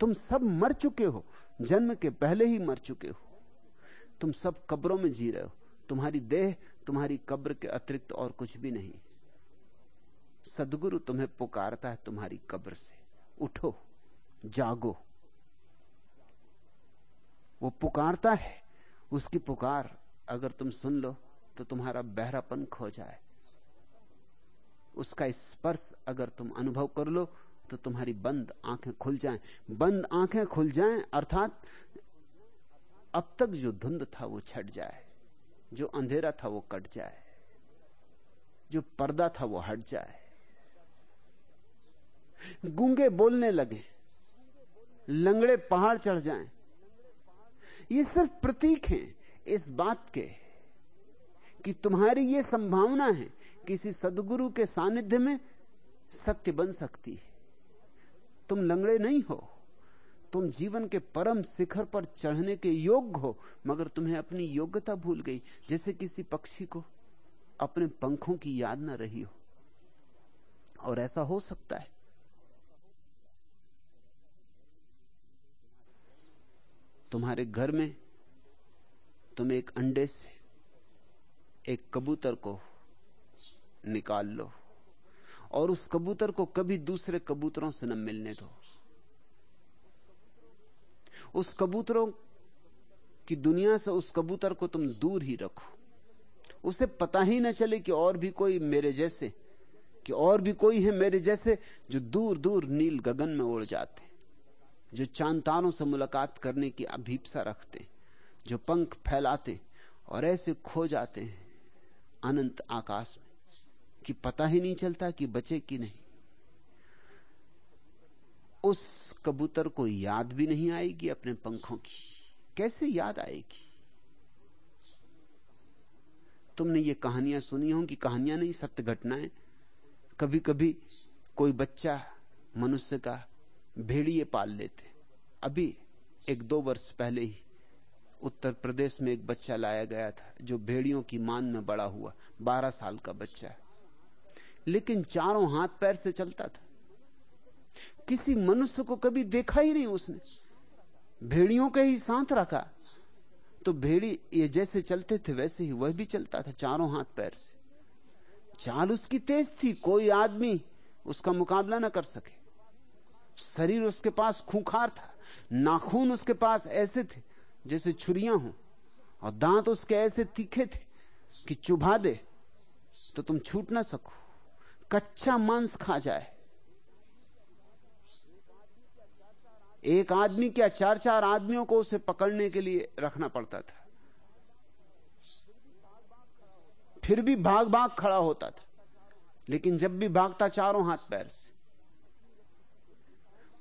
तुम सब मर चुके हो। जन्म के पहले ही मर चुके हो। तुम सब कब्रों में जी रहे हो। तुम्हारी देह, तुम्हारी कब्र के अतिरिक्त और कुछ भी नहीं। सदगुरु तुम्हें पुकारता है तुम्हारी कब्र से। उठो, जागो। वो पुकारता है। उसकी पुकार अगर तुम सुन लो तो तुम्हारा बहरापन खो जाए। उसका स्पर्श अगर तुम अनुभव कर लो तो तुम्हारी बंद आँखें खुल जाएँ। बंद आँखें खुल जाएँ, अर्थात अब तक जो धुंध था वो छट जाए, जो अंधेरा था वो कट जाए, जो पर्दा था वो हट जाए। गूँगे बोलने लगे, लंगड़े पहाड़ चढ़ जाएँ। ये सिर्फ़ प्रतीक हैं इस बात के कि तुम्हारी ये संभावना है किसी सदगुरु के सानिध्य में सत्य बन सकती है। तुम लंगड़े नहीं हो। तुम जीवन के परम शिखर पर चढ़ने के योग्य हो, मगर तुम्हें अपनी योग्यता भूल गई, जैसे किसी पक्षी को अपने पंखों की याद ना रही हो। और ऐसा हो सकता है। तुम्हारे घर में तुम एक अंडे से एक कबूतर को निकाल लो। और उस कबूतर को कभी दूसरे कबूतरों से न मिलने दो। उस कबूतरों की दुनिया से उस कबूतर को तुम दूर ही रखो। उसे पता ही न चले कि और भी कोई मेरे जैसे, कि और भी कोई है मेरे जैसे जो दूर दूर नील गगन में उड़ जाते, जो चाँद तारों से मुलाकात करने की अभीपसा रखते, जो पंख फैलाते और ऐसे खो जाते हैं अनंत आकाश में। कि पता ही नहीं चलता कि बचे कि नहीं। उस कबूतर को याद भी नहीं आएगी अपने पंखों की। कैसे याद आएगी? तुमने ये कहानियाँ सुनी होंगी, कहानियाँ नहीं, सत्य घटनाएँ। कभी कभी कोई बच्चा मनुष्य का भेड़िए पाल लेते। अभी एक दो वर्ष पहले ही उत्तर प्रदेश में एक बच्चा लाया गया था, जो भेड़ियों की मान में बड़ा हुआ, बारह साल का बच्चा लेकिन चारों हाथ पैर से चलता था। किसी मनुष्य को कभी देखा ही नहीं उसने। भेड़ियों के ही साथ रखा। तो भेड़ी ये जैसे चलते थे, वैसे ही वह भी चलता था चारों हाथ पैर से। चाल उसकी तेज थी, कोई आदमी उसका मुकाबला ना कर सके। शरीर उसके पास खूंखार था, नाखून उसके पास ऐसे थे जैसे छुरियाँ हों, और दांत उसके ऐसे तीखे थे कि चुभा दे तो तुम छूट ना सको। कच्चा मांस खा जाए। एक आदमी क्या चार चार आदमियों को उसे पकड़ने के लिए रखना पड़ता था? फिर भी भाग भाग खड़ा होता था। लेकिन जब भी भागता चारों हाथ पैर से।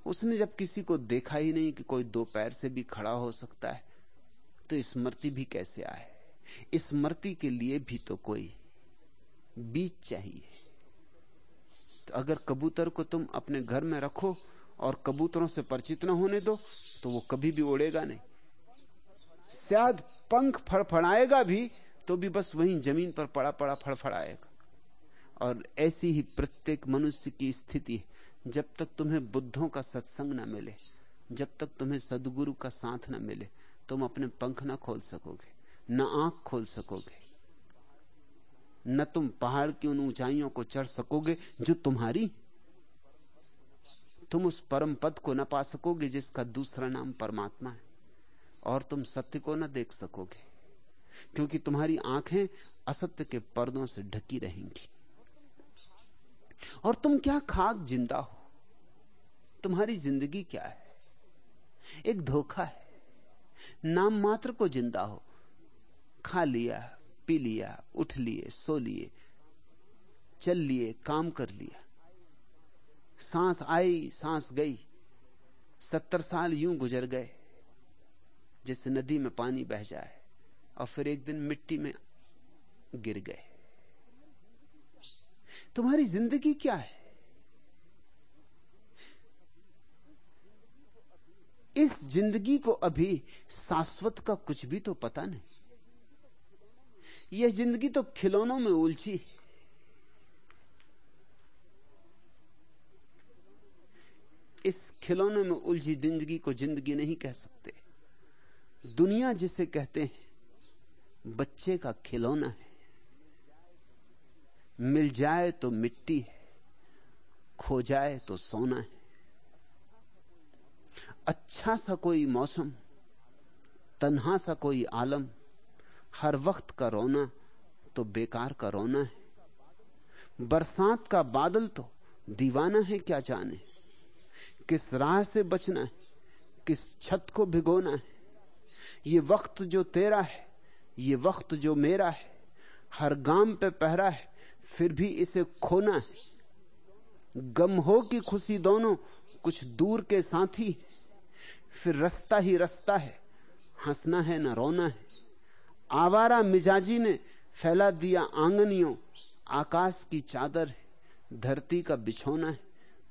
उसने जब किसी को देखा ही नहीं कि कोई दो पैर से भी खड़ा हो सकता है तो स्मृति भी कैसे आए? स्मृति के लिए भी तो कोई बीज चाहिए। तो अगर कबूतर को तुम अपने घर में रखो और कबूतरों से परिचित न होने दो तो वो कभी भी उड़ेगा नहीं। शायद पंख फड़फड़ाएगा भी तो भी बस वहीं ज़मीन पर पड़ा पड़ा फड़फड़ाएगा। और ऐसी ही प्रत्येक मनुष्य की स्थिति जब तक तुम्हें बुद्धों का सत्संग न मिले, जब तक तुम्हें सदगुरु का साथ न मिले, तुम अपने पंख न खोल सकोगे, न आँख खोल सकोगे। न तुम पहाड़ की उन ऊंचाइयों को चढ़ सकोगे जो तुम्हारी। तुम उस परम पद को न पा सकोगे जिसका दूसरा नाम परमात्मा है, और तुम सत्य को न देख सकोगे, क्योंकि तुम्हारी आँखें असत्य के पर्दों से ढकी रहेंगी। और तुम क्या खाक ज़िंदा हो? तुम्हारी ज़िंदगी क्या है? एक धोखा है। नाम मात्र को ज़िंदा हो। खा लिया पी लिया, उठ लिए, सो लिए, चल लिए, काम कर लिया। सांस आई, सांस गई। सत्तर साल यूँ गुजर गए, जैसे नदी में पानी बह जाए, और फिर एक दिन मिट्टी में गिर गए। तुम्हारी ज़िंदगी क्या है? इस ज़िंदगी को अभी शाश्वत का कुछ भी तो पता नहीं। यह ज़िंदगी तो खिलौनों में उलझी। इस खिलौने में उलझी ज़िंदगी को ज़िंदगी नहीं कह सकते। दुनिया जिसे कहते हैं, बच्चे का खिलौना है। मिल जाए तो मिट्टी है, खो जाए तो सोना है। अच्छा सा कोई मौसम, तन्हा सा कोई आलम हर वक्त का रोना तो बेकार का रोना है। बरसात का बादल तो दीवाना है, क्या जाने? किस राह से बचना है? किस छत को भिगोना है? ये वक्त जो तेरा है, ये वक्त जो मेरा है, हर गाँव पे पहरा है, फिर भी इसे खोना है। गम हो कि खुशी दोनों कुछ दूर के साथी फिर रास्ता ही रास्ता है, हंसना है ना रोना है। आवारा मिजाजी ने फैला दिया आंगनियों। आकाश की चादर है, धरती का बिछोना है।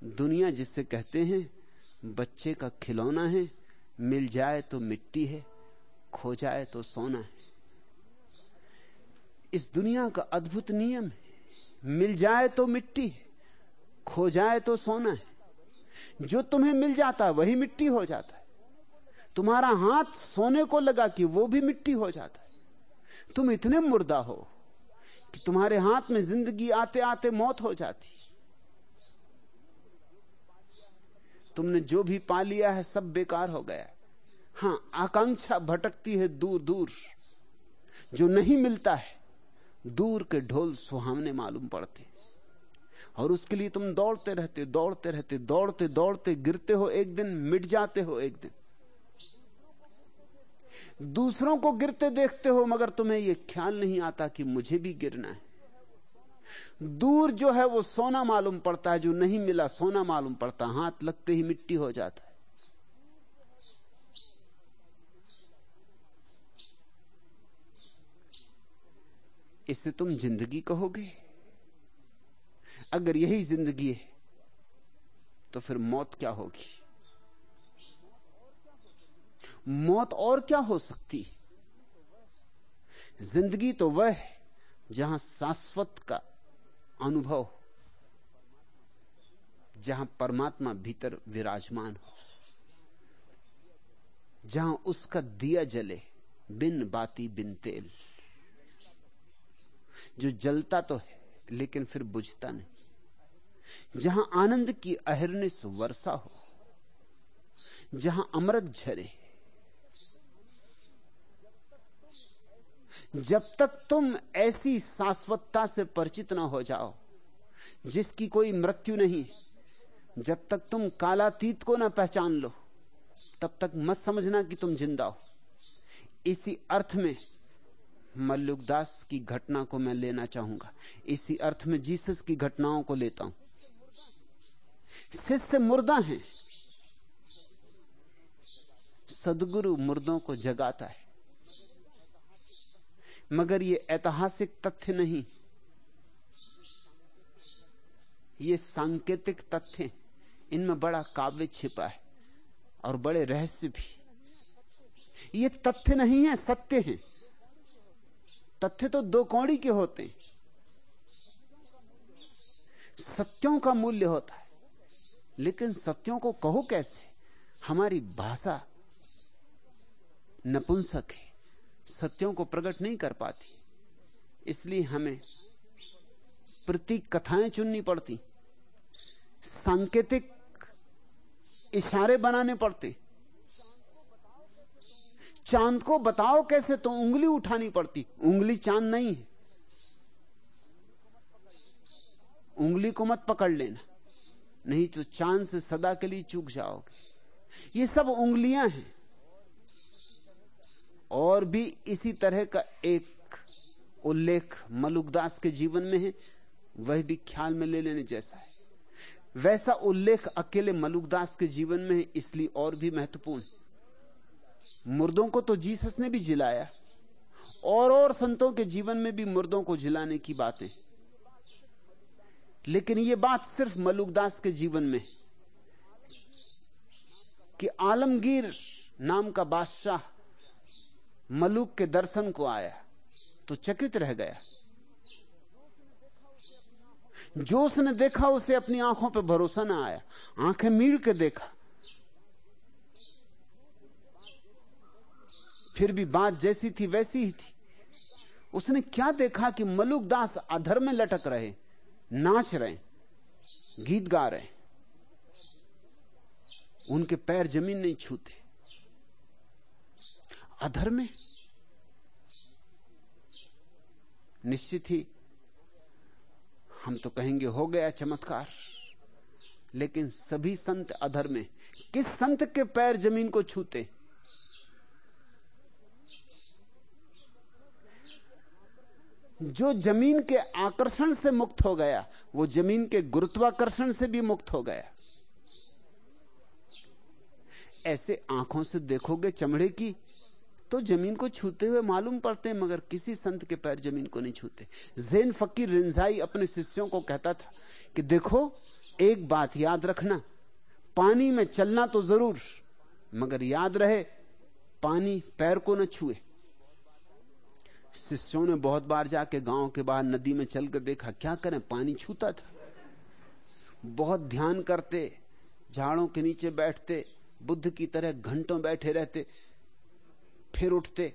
दुनिया जिससे कहते हैं, बच्चे का खिलौना है। मिल जाए तो मिट्टी है, खो जाए तो सोना है। इस दुनिया का अद्भुत नियम है, मिल जाए तो मिट्टी है, खो जाए तो सोना है। जो तुम्हें मिल जाता है, वही मिट्टी हो जाता है। तुम्हारा हाथ सोने को लगा कि वो भी मिट्टी हो जाता है। तुम इतने मुर्दा हो कि तुम्हारे हाथ में ज़िंदगी आते आते मौत हो जाती। तुमने जो भी पा लिया है सब बेकार हो गया। हाँ, आकांक्षा भटकती है दूर दूर। जो नहीं मिलता है, दूर के ढोल सुहावने मालूम पड़ते। और उसके लिए तुम दौड़ते रहते दौड़ते रहते, दौड़ते दौड़ते गिरते हो एक दिन, मिट जाते हो एक दिन। दूसरों को गिरते देखते हो, मगर तुम्हें यह ख्याल नहीं आता कि मुझे भी गिरना है। दूर जो है वो सोना मालूम पड़ता है, जो नहीं मिला सोना मालूम पड़ता, हाथ लगते ही मिट्टी हो जाता है। इसे तुम ज़िंदगी कहोगे। अगर यही ज़िंदगी है तो फिर मौत क्या होगी? मौत और क्या हो सकती? ज़िंदगी तो वह है जहाँ शाश्वत का अनुभव जहाँ परमात्मा भीतर विराजमान हो, जहाँ उसका दिया जले बिन बाती बिन तेल। जो जलता तो है, लेकिन फिर बुझता नहीं। जहाँ आनंद की अहिर्निश वर्षा हो, जहाँ अमृत झरे जब तक तुम ऐसी शाश्वतता से परिचित ना हो जाओ, जिसकी कोई मृत्यु नहीं, जब तक तुम कालातीत को ना पहचान लो, तब तक मत समझना कि तुम ज़िंदा हो। इसी अर्थ में मल्लुकदास की घटना को मैं लेना चाहूँगा। इसी अर्थ में जीसस की घटनाओं को लेता हूँ। शिष्य मुर्दा हैं। सदगुरु मुर्दों को जगाता है। मगर ये ऐतिहासिक तथ्य नहीं। ये सांकेतिक तथ्य इनमें बड़ा काव्य छिपा है और बड़े रहस्य भी। ये तथ्य नहीं है, सत्य है। तथ्य तो दो कौड़ी के होते हैं। सत्यों का मूल्य होता है। लेकिन सत्यों को कहो कैसे? हमारी भाषा नपुंसक है। सत्यों को प्रकट नहीं कर पाती। इसलिए हमें प्रतीक कथाएँ चुननी पड़ती, सांकेतिक इशारे बनाने पड़ते। चाँद को बताओ कैसे तो उंगली उठानी पड़ती। उंगली चाँद नहीं है। उंगली को मत पकड़ लेना, नहीं तो चाँद से सदा के लिए चूक जाओगे। ये सब उंगलियाँ हैं। और भी इसी तरह का एक उल्लेख मलुकदास के जीवन में है, वह भी ख्याल में ले लेने जैसा है। वैसा उल्लेख अकेले मलुकदास के जीवन में है, इसलिए और भी महत्वपूर्ण मुर्दों को तो जीसस ने भी जिलाया, और और संतों के जीवन में भी मुर्दों को जिलाने की बातें। लेकिन यह बात सिर्फ़ मलुकदास के जीवन में कि आलमगीर नाम का बादशाह मलुक के दर्शन को आया तो चकित रह गया। जो उसने देखा, उसे अपनी आँखों पर भरोसा ना आया। आँखें मीड़ के देखा। फिर भी बात जैसी थी, वैसी ही थी। उसने क्या देखा कि मलुक दास अधर में लटक रहे, नाच रहे, गीत गा रहे। उनके पैर ज़मीन नहीं छूते। अधर में। निश्चित ही हम तो कहेंगे हो गया चमत्कार, लेकिन सभी संत अधर में। किस संत के पैर ज़मीन को छूते? जो ज़मीन के आकर्षण से मुक्त हो गया, वो ज़मीन के गुरुत्वाकर्षण से भी मुक्त हो गया। ऐसे आँखों से देखोगे चमड़े की तो ज़मीन को छूते हुए मालूम पड़ते हैं, मगर किसी संत के पैर ज़मीन को नहीं छूते। जैन फकीर रिंजाई अपने शिष्यों को कहता था कि देखो, एक बात याद रखना, पानी में चलना तो ज़रूर, मगर याद रहे, पानी पैर को न छुए। शिष्यों ने बहुत बार जाके गाँव के बाहर नदी में चलकर देखा, क्या करें, पानी छूता था। बहुत ध्यान करते, झाड़ों के नीचे बैठते, बुद्ध की तरह घंटों बैठे रहते फिर उठते,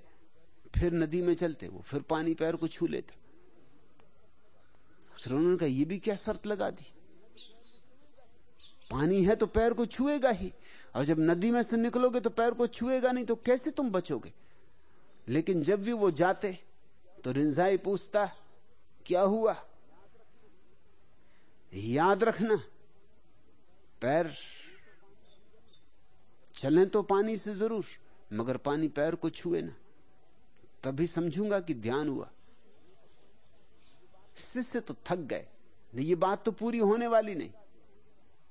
फिर नदी में चलते, वो फिर पानी पैर को छू लेता। फिर उन्होंने कहा, ये भी क्या शर्त लगा दी? पानी है तो पैर को छुएगा ही, और जब नदी में से निकलोगे तो पैर को छुएगा नहीं तो कैसे तुम बचोगे? लेकिन जब भी वो जाते तो रिंजाई पूछता, क्या हुआ? याद रखना, पैर चलें तो पानी से ज़रूर मगर पानी पैर को छुए ना, तभी समझूँगा कि ध्यान हुआ। शिष्य तो थक गए, नहीं, ये बात तो पूरी होने वाली नहीं।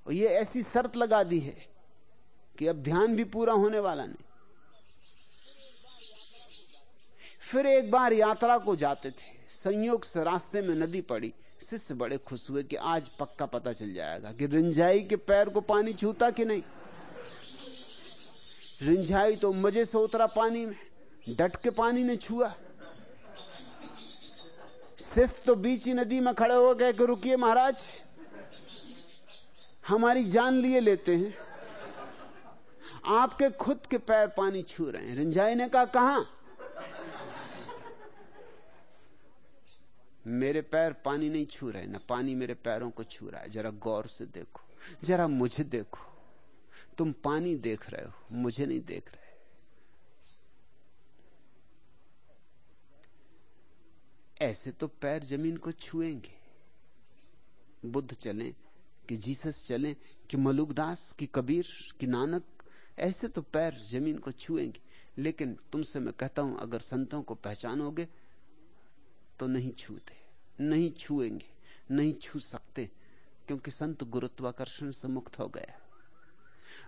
और ये ऐसी शर्त लगा दी है कि अब ध्यान भी पूरा होने वाला नहीं। फिर एक बार यात्रा को जाते थे, संयोग से रास्ते में नदी पड़ी। शिष्य बड़े खुश हुए कि आज पक्का पता चल जाएगा कि रिंजाई के पैर को पानी छूता कि नहीं। रिंझाई तो मज़े से उतरा पानी में, डट के पानी ने छुआ। शिष्य तो बीच ही नदी में खड़े हो गए कि रुकिए महाराज, हमारी जान लिए लेते हैं। आपके खुद के पैर पानी छू रहे हैं। रिंझाई ने कहा, कहाँ? मेरे पैर पानी नहीं छू रहे, ना पानी मेरे पैरों को छू रहा है। जरा गौर से देखो, जरा मुझे देखो। तुम पानी देख रहे हो, मुझे नहीं देख रहे। ऐसे तो पैर ज़मीन को छुएँगे। बुद्ध चले कि जीसस चले कि मलुकदास कि कबीर कि नानक, ऐसे तो पैर ज़मीन को छुएँगे। लेकिन तुमसे मैं कहता हूँ, अगर संतों को पहचानोगे तो नहीं छूते, नहीं छुएँगे, नहीं छू सकते, क्योंकि संत गुरुत्वाकर्षण से मुक्त हो गया।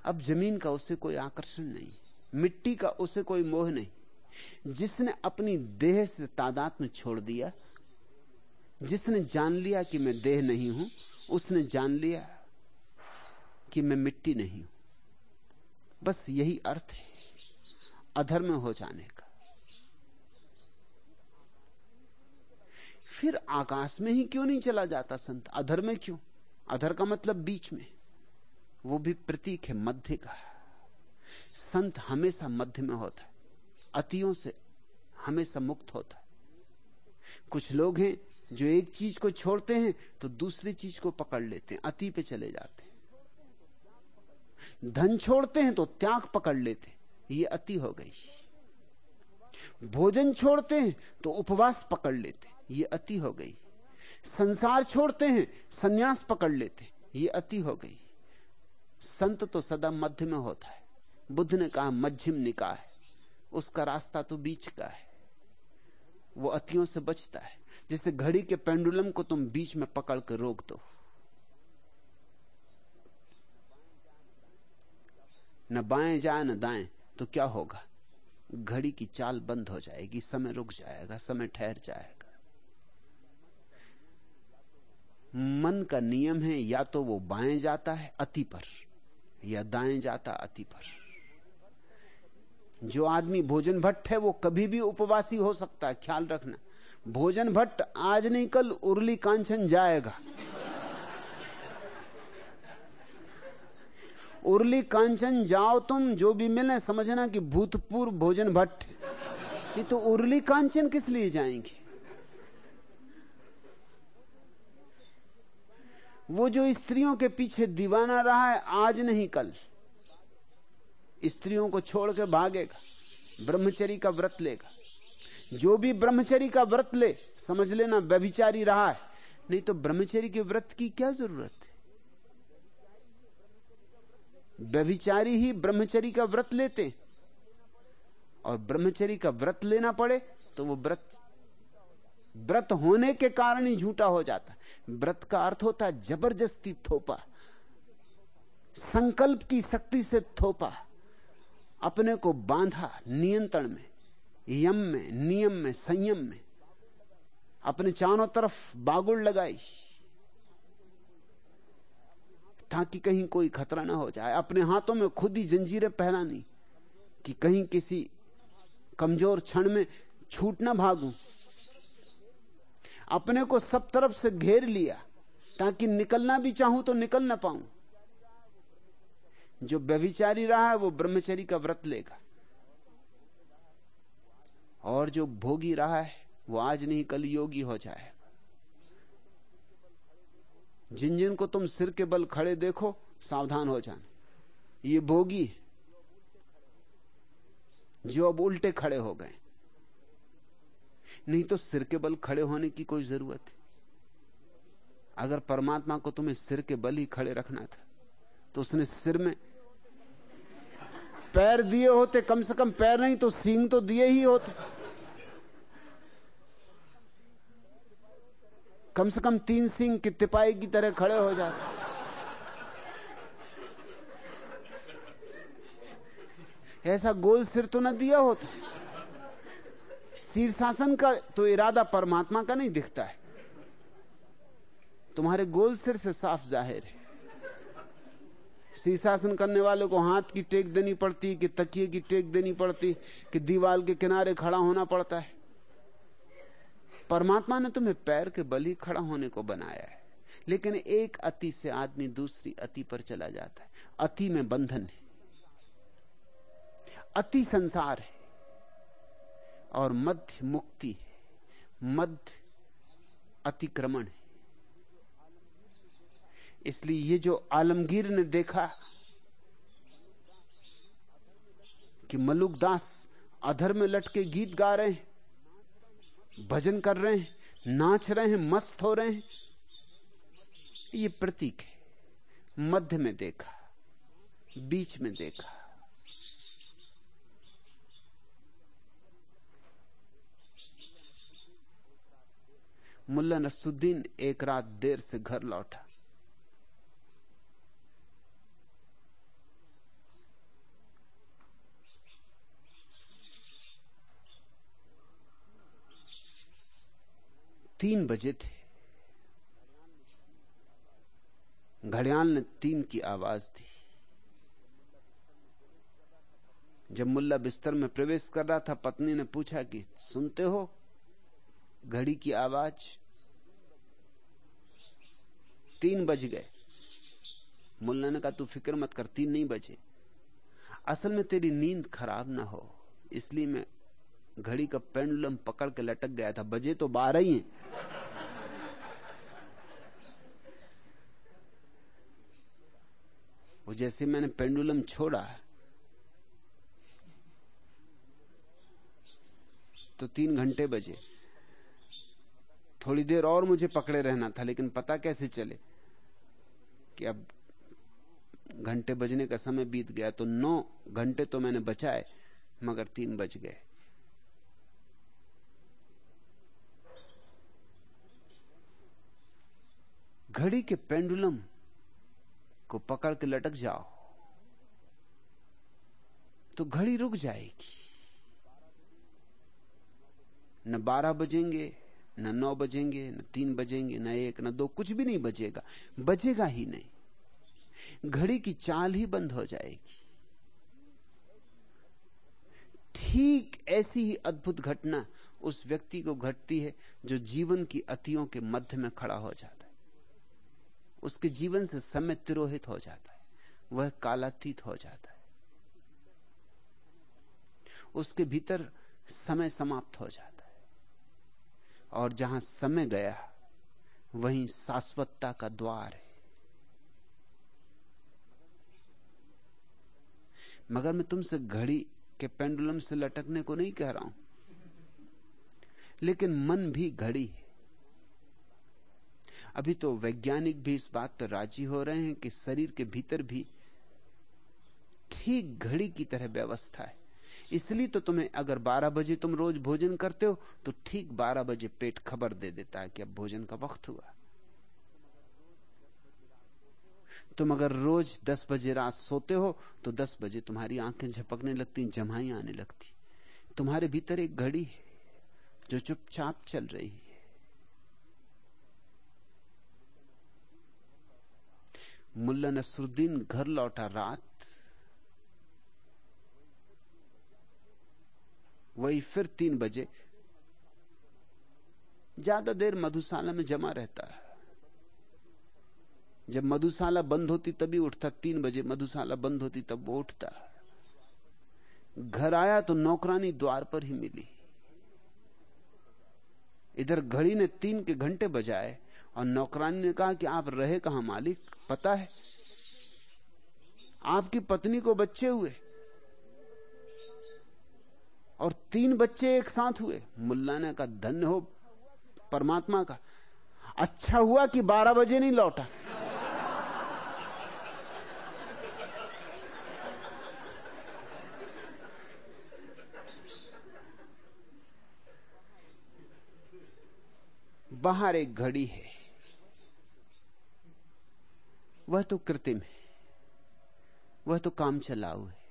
अब ज़मीन का उसे कोई आकर्षण नहीं, मिट्टी का उसे कोई मोह नहीं। जिसने अपनी देह से तादात में छोड़ दिया, जिसने जान लिया कि मैं देह नहीं हूँ, उसने जान लिया कि मैं मिट्टी नहीं हूँ। बस यही अर्थ है अधर्म हो जाने का। फिर आकाश में ही क्यों नहीं चला जाता संत? अधर में क्यों? अधर का मतलब बीच में। वो भी प्रतीक है मध्य का। संत हमेशा मध्य में होता है। अतियों से हमेशा मुक्त होता है। कुछ लोग हैं जो एक चीज़ को छोड़ते हैं तो दूसरी चीज़ को पकड़ लेते हैं, अति पे चले जाते हैं। धन छोड़ते हैं तो त्याग पकड़ लेते ये अति हो गई। भोजन छोड़ते हैं तो उपवास पकड़ लेते ये अति हो गई। संसार छोड़ते हैं, सन्यास पकड़ लेते ये अति हो गई। संत तो सदा मध्य में होता है। बुद्ध ने कहा, मध्यम निकाह है। उसका रास्ता तो बीच का है। वो अतियों से बचता है। जैसे घड़ी के पेंडुलम को तुम बीच में पकड़ कर रोक दो। न बाएँ जाए न दाएँ तो क्या होगा? घड़ी की चाल बंद हो जाएगी, समय रुक जाएगा, समय ठहर जाएगा। मन का नियम है, या तो वो बाएँ जाता है अति पर, या दाएँ जाता अति पर। जो आदमी भोजन भट्ट है, वो कभी भी उपवासी हो सकता है, ख्याल रखना। भोजन भट्ट आज नहीं, कल उर्ली कांचन जाएगा। उर्ली कांचन जाओ तुम, जो भी मिले, समझना कि भूतपूर्व भोजन भट्ट ये तो उर्ली कांचन किस लिए जाएँगे? वो जो स्त्रियों के पीछे दीवाना रहा है, आज नहीं कल। स्त्रियों को छोड़ के भागेगा, ब्रह्मचरी का व्रत लेगा। जो भी ब्रह्मचरी का व्रत ले, समझ लेना, व्यभिचारी रहा है। नहीं तो ब्रह्मचरी के व्रत की क्या ज़रूरत है? व्यभिचारी ही ब्रह्मचरी का व्रत लेते और ब्रह्मचरी का व्रत लेना पड़े तो वो व्रत व्रत होने के कारण ही झूठा हो जाता व्रत का अर्थ होता ज़बरदस्ती थोपा। संकल्प की शक्ति से थोपा। अपने को बांधा नियंत्रण में, यम में, नियम में, संयम में। अपने चारों तरफ़ बागुड़ लगाई। ताकि कहीं कोई खतरा ना हो जाए। अपने हाथों में खुद ही जंजीरें पहनानी कि कहीं किसी कमज़ोर क्षण में छूट ना भागू। अपने को सब तरफ़ से घेर लिया, ताकि निकलना भी चाहूँ तो निकल ना पाऊँ। जो व्यभिचारी रहा है, वो ब्रह्मचरी का व्रत लेगा। और जो भोगी रहा है, वो आज नहीं, कल योगी हो जाए जिन जिन को तुम सिर के बल खड़े देखो, सावधान हो जाना। ये भोगी, जो अब उल्टे खड़े हो गए। नहीं तो सिर के बल खड़े होने की कोई ज़रूरत है। अगर परमात्मा को तुम्हें सिर के बल ही खड़े रखना था तो उसने सिर में पैर दिए होते, कम से कम पैर नहीं तो सींग तो दिए ही होते। कम से कम तीन सिंह की तिपाई की तरह खड़े हो जाते। ऐसा गोल सिर तो ना दिया होता। शीर्षासन का तो इरादा परमात्मा का नहीं दिखता है। तुम्हारे गोल सिर से साफ़ ज़ाहिर है। शीर्षासन करने वाले को हाथ की टेक देनी पड़ती, कि तकिए की टेक देनी पड़ती, कि दीवाल के किनारे खड़ा होना पड़ता है। परमात्मा ने तुम्हें पैर के बल ही खड़ा होने को बनाया है, लेकिन एक अति से आदमी दूसरी अति पर चला जाता है। अति में बंधन है। अति संसार है। और मध्य मुक्ति है। मध्य अतिक्रमण है। इसलिए ये जो आलमगीर ने देखा कि मलुकदास अधर में लटके गीत गा रहे हैं, भजन कर रहे हैं, नाच रहे हैं, मस्त हो रहे हैं, ये प्रतीक है। मध्य में देखा, बीच में देखा। मुल्ला नसुद्दीन एक रात देर से घर लौटा। तीन बजे थे। घड़ियाल ने तीन की आवाज़ दी। जब मुल्ला बिस्तर में प्रवेश कर रहा था, पत्नी ने पूछा कि, सुनते हो? घड़ी की आवाज़ तीन बज गए। मुल्ला ने कहा तू फ़िक्र मत कर, तीन नहीं बजे। असल में तेरी नींद खराब ना हो, इसलिए मैं घड़ी का पेंडुलम पकड़ के लटक गया था। बजे तो बारह ही हैं। वो जैसे मैंने पेंडुलम छोड़ा तो तीन घंटे बजे। थोड़ी देर और मुझे पकड़े रहना था, लेकिन पता कैसे चले कि अब घंटे बजने का समय बीत गया तो नौ घंटे तो मैंने बचाए, मगर तीन बज गए। घड़ी के पेंडुलम को पकड़ के लटक जाओ तो घड़ी रुक जाएगी। न बारह बजेंगे न नौ बजेंगे, न तीन बजेंगे, न एक, न दो, कुछ भी नहीं बजेगा। बजेगा ही नहीं। घड़ी की चाल ही बंद हो जाएगी। ठीक ऐसी ही अद्भुत घटना उस व्यक्ति को घटती है जो जीवन की अतियों के मध्य में खड़ा हो जाता है। उसके जीवन से समय तिरोहित हो जाता है। वह कालातीत हो जाता है। उसके भीतर समय समाप्त हो जाता है। और जहाँ समय गया, वहीं शाश्वतता का द्वार है। मगर मैं तुमसे घड़ी के पेंडुलम से लटकने को नहीं कह रहा हूँ, लेकिन मन भी घड़ी है। अभी तो वैज्ञानिक भी इस बात पर राज़ी हो रहे हैं कि शरीर के भीतर भी ठीक घड़ी की तरह व्यवस्था है। इसलिए तो तुम्हें अगर 12 बजे तुम रोज भोजन करते हो तो ठीक 12 बजे पेट खबर दे देता है कि अब भोजन का वक्त हुआ। तुम अगर रोज 10 बजे रात सोते हो तो 10 बजे तुम्हारी आँखें झपकने लगती, जमाई आने लगती। तुम्हारे भीतर एक घड़ी है, जो चुपचाप चल रही है। मुल्ला नसरुद्दीन घर लौटा रात। वही फिर तीन बजे। ज़्यादा देर मधुशाला में जमा रहता है। जब मधुशाला बंद होती तभी उठता, तीन बजे मधुशाला बंद होती तब वो उठता। घर आया तो नौकरानी द्वार पर ही मिली। इधर घड़ी ने तीन के घंटे बजाए और नौकरानी ने कहा कि आप रहे कहा मालिक? पता है? आपकी पत्नी को बच्चे हुए। और तीन बच्चे एक साथ हुए। मुल्ला ने कहा धन्य हो, परमात्मा का। अच्छा हुआ कि बारह बजे नहीं लौटा। बाहर एक घड़ी है। वह तो कृत्रिम है। वह तो काम चलाऊ है।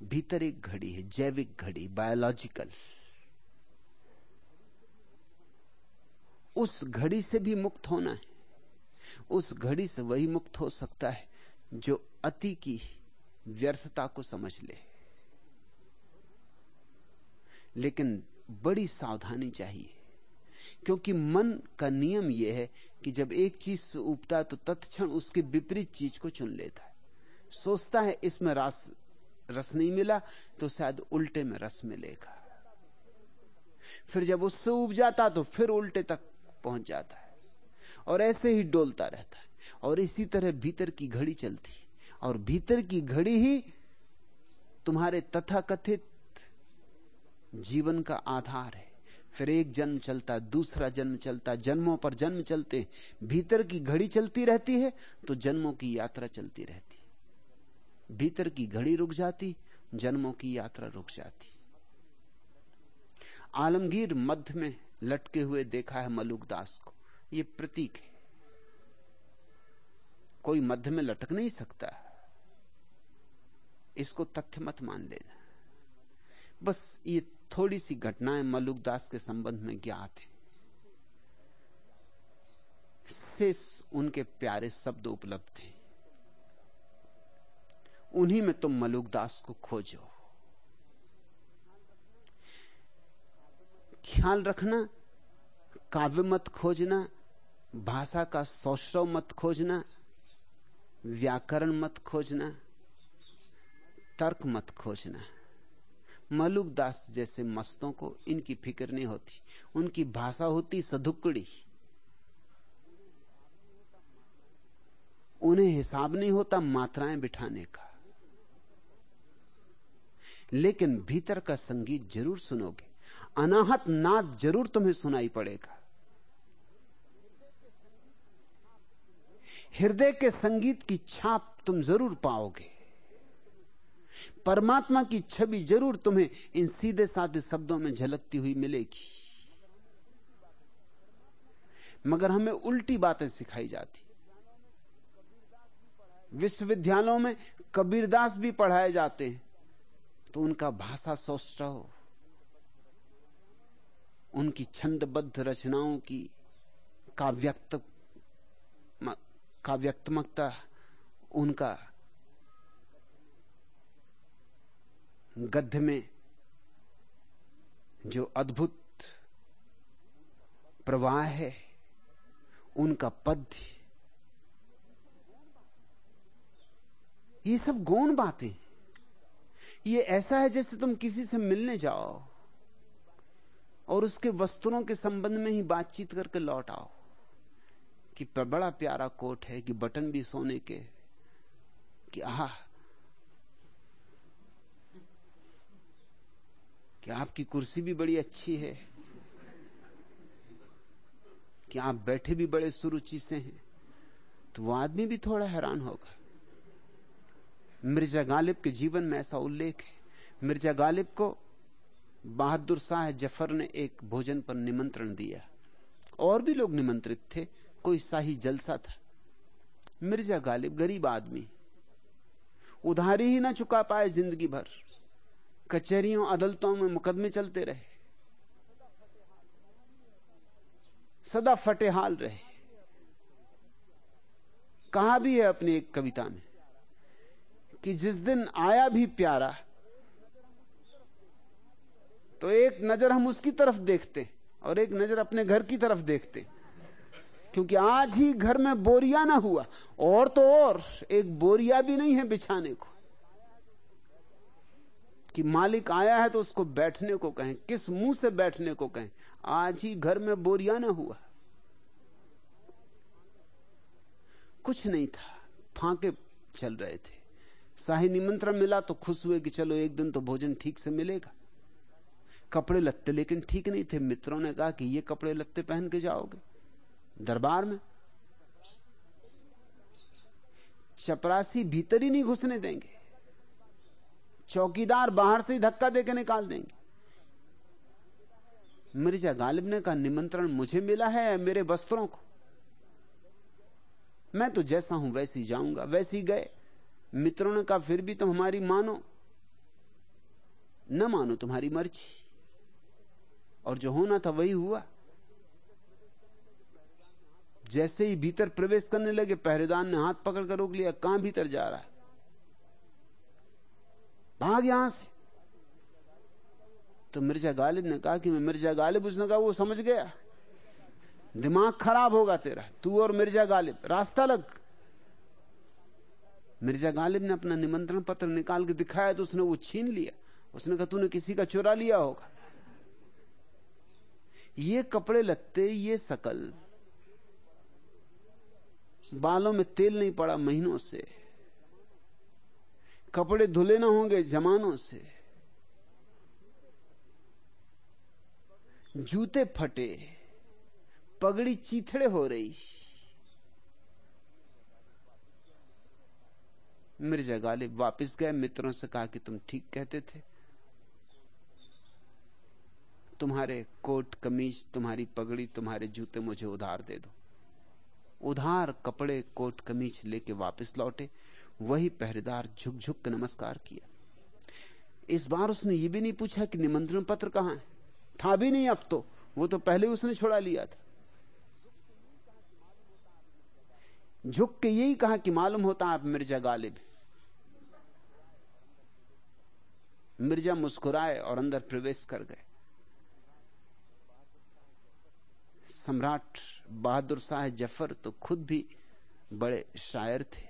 भीतर एक घड़ी है, जैविक घड़ी बायोलॉजिकल उस घड़ी से भी मुक्त होना है। उस घड़ी से वही मुक्त हो सकता है जो अति की व्यर्थता को समझ ले। लेकिन बड़ी सावधानी चाहिए, क्योंकि मन का नियम यह है कि जब एक चीज़ से उपता है तो तत्क्षण उसके विपरीत चीज़ को चुन लेता है। सोचता है, इसमें रास रस नहीं मिला तो शायद उल्टे में रस मिलेगा। फिर जब उससे उब जाता तो फिर उल्टे तक पहुँच जाता है। और ऐसे ही डोलता रहता है। और इसी तरह भीतर की घड़ी चलती और भीतर की घड़ी ही तुम्हारे तथाकथित जीवन का आधार है। फिर एक जन्म चलता, दूसरा जन्म चलता, जन्मों पर जन्म चलते भीतर की घड़ी चलती रहती है तो जन्मों की यात्रा चलती रहती भीतर की घड़ी रुक जाती, जन्मों की यात्रा रुक जाती। आलमगीर मध्य में लटके हुए देखा है मलुक दास को। यह प्रतीक है। कोई मध्य में लटक नहीं सकता। इसको तथ्य मत मान लेना। बस ये थोड़ी सी घटनाएँ मलुक दास के संबंध में ज्ञात है। शेष उनके प्यारे शब्द उपलब्ध थे उन्हीं में तुम मलुक दास को खोजो। ख्याल रखना, काव्य मत खोजना, भाषा का सौष्ठव मत खोजना, व्याकरण मत खोजना, तर्क मत खोजना। मलुकदास जैसे मस्तों को इनकी फ़िक्र नहीं होती। उनकी भाषा होती सधुकड़ी। उन्हें हिसाब नहीं होता मात्राएँ बिठाने का। लेकिन भीतर का संगीत ज़रूर सुनोगे। अनाहत नाद ज़रूर तुम्हें सुनाई पड़ेगा। हृदय के संगीत की छाप तुम ज़रूर पाओगे। परमात्मा की छवि ज़रूर तुम्हें इन सीधे साधे शब्दों में झलकती हुई मिलेगी। मगर हमें उल्टी बातें सिखाई जाती। विश्वविद्यालयों में कबीरदास भी पढ़ाए जाते हैं। तो उनका भाषा सौष्ठव उनकी छंदबद्ध रचनाओं की काव्यक्त काव्यक्तमकता, उनका गद्य में जो अद्भुत प्रवाह है, उनका पद्य। ये सब गौण बातें ये ऐसा है जैसे तुम किसी से मिलने जाओ और उसके वस्त्रों के संबंध में ही बातचीत करके लौट आओ कि बड़ा प्यारा कोट है कि बटन भी सोने के कि आह। कि आपकी कुर्सी भी बड़ी अच्छी है। कि आप बैठे भी बड़े सुरुचि से हैं। तो वो आदमी भी थोड़ा हैरान होगा। मिर्ज़ा गालिब के जीवन में ऐसा उल्लेख है। मिर्ज़ा गालिब को बहादुर शाह ज़फ़र ने एक भोजन पर निमंत्रण दिया। और भी लोग निमंत्रित थे, कोई शाही जलसा था। मिर्ज़ा गालिब गरीब आदमी उधारी ही ना चुका पाए ज़िंदगी भर। कचहरियों, अदालतों में मुकदमे चलते रहे। सदा फटेहाल रहे। कहा भी है अपनी एक कविता में? कि जिस दिन आया भी प्यारा तो एक नज़र हम उसकी तरफ़ देखते और एक नज़र अपने घर की तरफ़ देखते। क्योंकि आज ही घर में बोरिया ना हुआ, और तो और, एक बोरिया भी नहीं है बिछाने को। कि मालिक आया है तो उसको बैठने को कहें, किस मुँह से बैठने को कहें, आज ही घर में बोरिया ना हुआ। कुछ नहीं था, फांके चल रहे थे। शाही निमंत्रण मिला तो खुश हुए कि चलो एक दिन तो भोजन ठीक से मिलेगा। कपड़े लत्ते लेकिन ठीक नहीं थे। मित्रों ने कहा कि ये कपड़े लत्ते पहन के जाओगे? दरबार में। चपरासी भीतर ही नहीं घुसने देंगे। चौकीदार बाहर से ही धक्का देकर निकाल देंगे। मिर्ज़ा गालिब ने कहा, निमंत्रण मुझे मिला है मेरे वस्त्रों को। मैं तो जैसा हूँ वैसी जाऊँगा। वैसी गए। मित्रों ने कहा फिर भी तुम हमारी मानो। न मानो तुम्हारी मर्ज़ी। और जो होना था वही हुआ। जैसे ही भीतर प्रवेश करने लगे पहरेदार ने हाथ पकड़ कर रोक लिया, कहाँ भीतर जा रहा है? भाग यहाँ से। तो मिर्ज़ा गालिब ने कहा कि मैं मिर्ज़ा गालिब उसने कहा, वो समझ गया। दिमाग खराब होगा तेरा, तू और मिर्ज़ा गालिब, रास्ता लग मिर्ज़ा गालिब ने अपना निमंत्रण पत्र निकाल के दिखाया तो उसने वो छीन लिया। उसने कहा, तूने किसी का चुरा लिया होगा? ये कपड़े लत्ते, ये सकल बालों में तेल नहीं पड़ा महीनों से। कपड़े धुले ना होंगे जमानों से। जूते फटे, पगड़ी चीथड़े हो रही। मिर्ज़ा गालिब वापस गए, मित्रों से कहा कि तुम ठीक कहते थे। तुम्हारे कोट, कमीज, तुम्हारी पगड़ी, तुम्हारे जूते मुझे उधार दे दो। उधार, कपड़े, कोट, कमीज लेके वापस लौटे। वही पहरेदार झुक झुक के नमस्कार किया। इस बार उसने ये भी नहीं पूछा कि निमंत्रण पत्र कहाँ है। था भी नहीं अब तो। वो तो पहले उसने छोड़ा लिया था। झुक के यही कहा कि मालूम होता आप मिर्ज़ा गालिब मिर्ज़ा मुस्कुराए और अंदर प्रवेश कर गए। सम्राट बहादुर शाह ज़फ़र तो खुद भी बड़े शायर थे,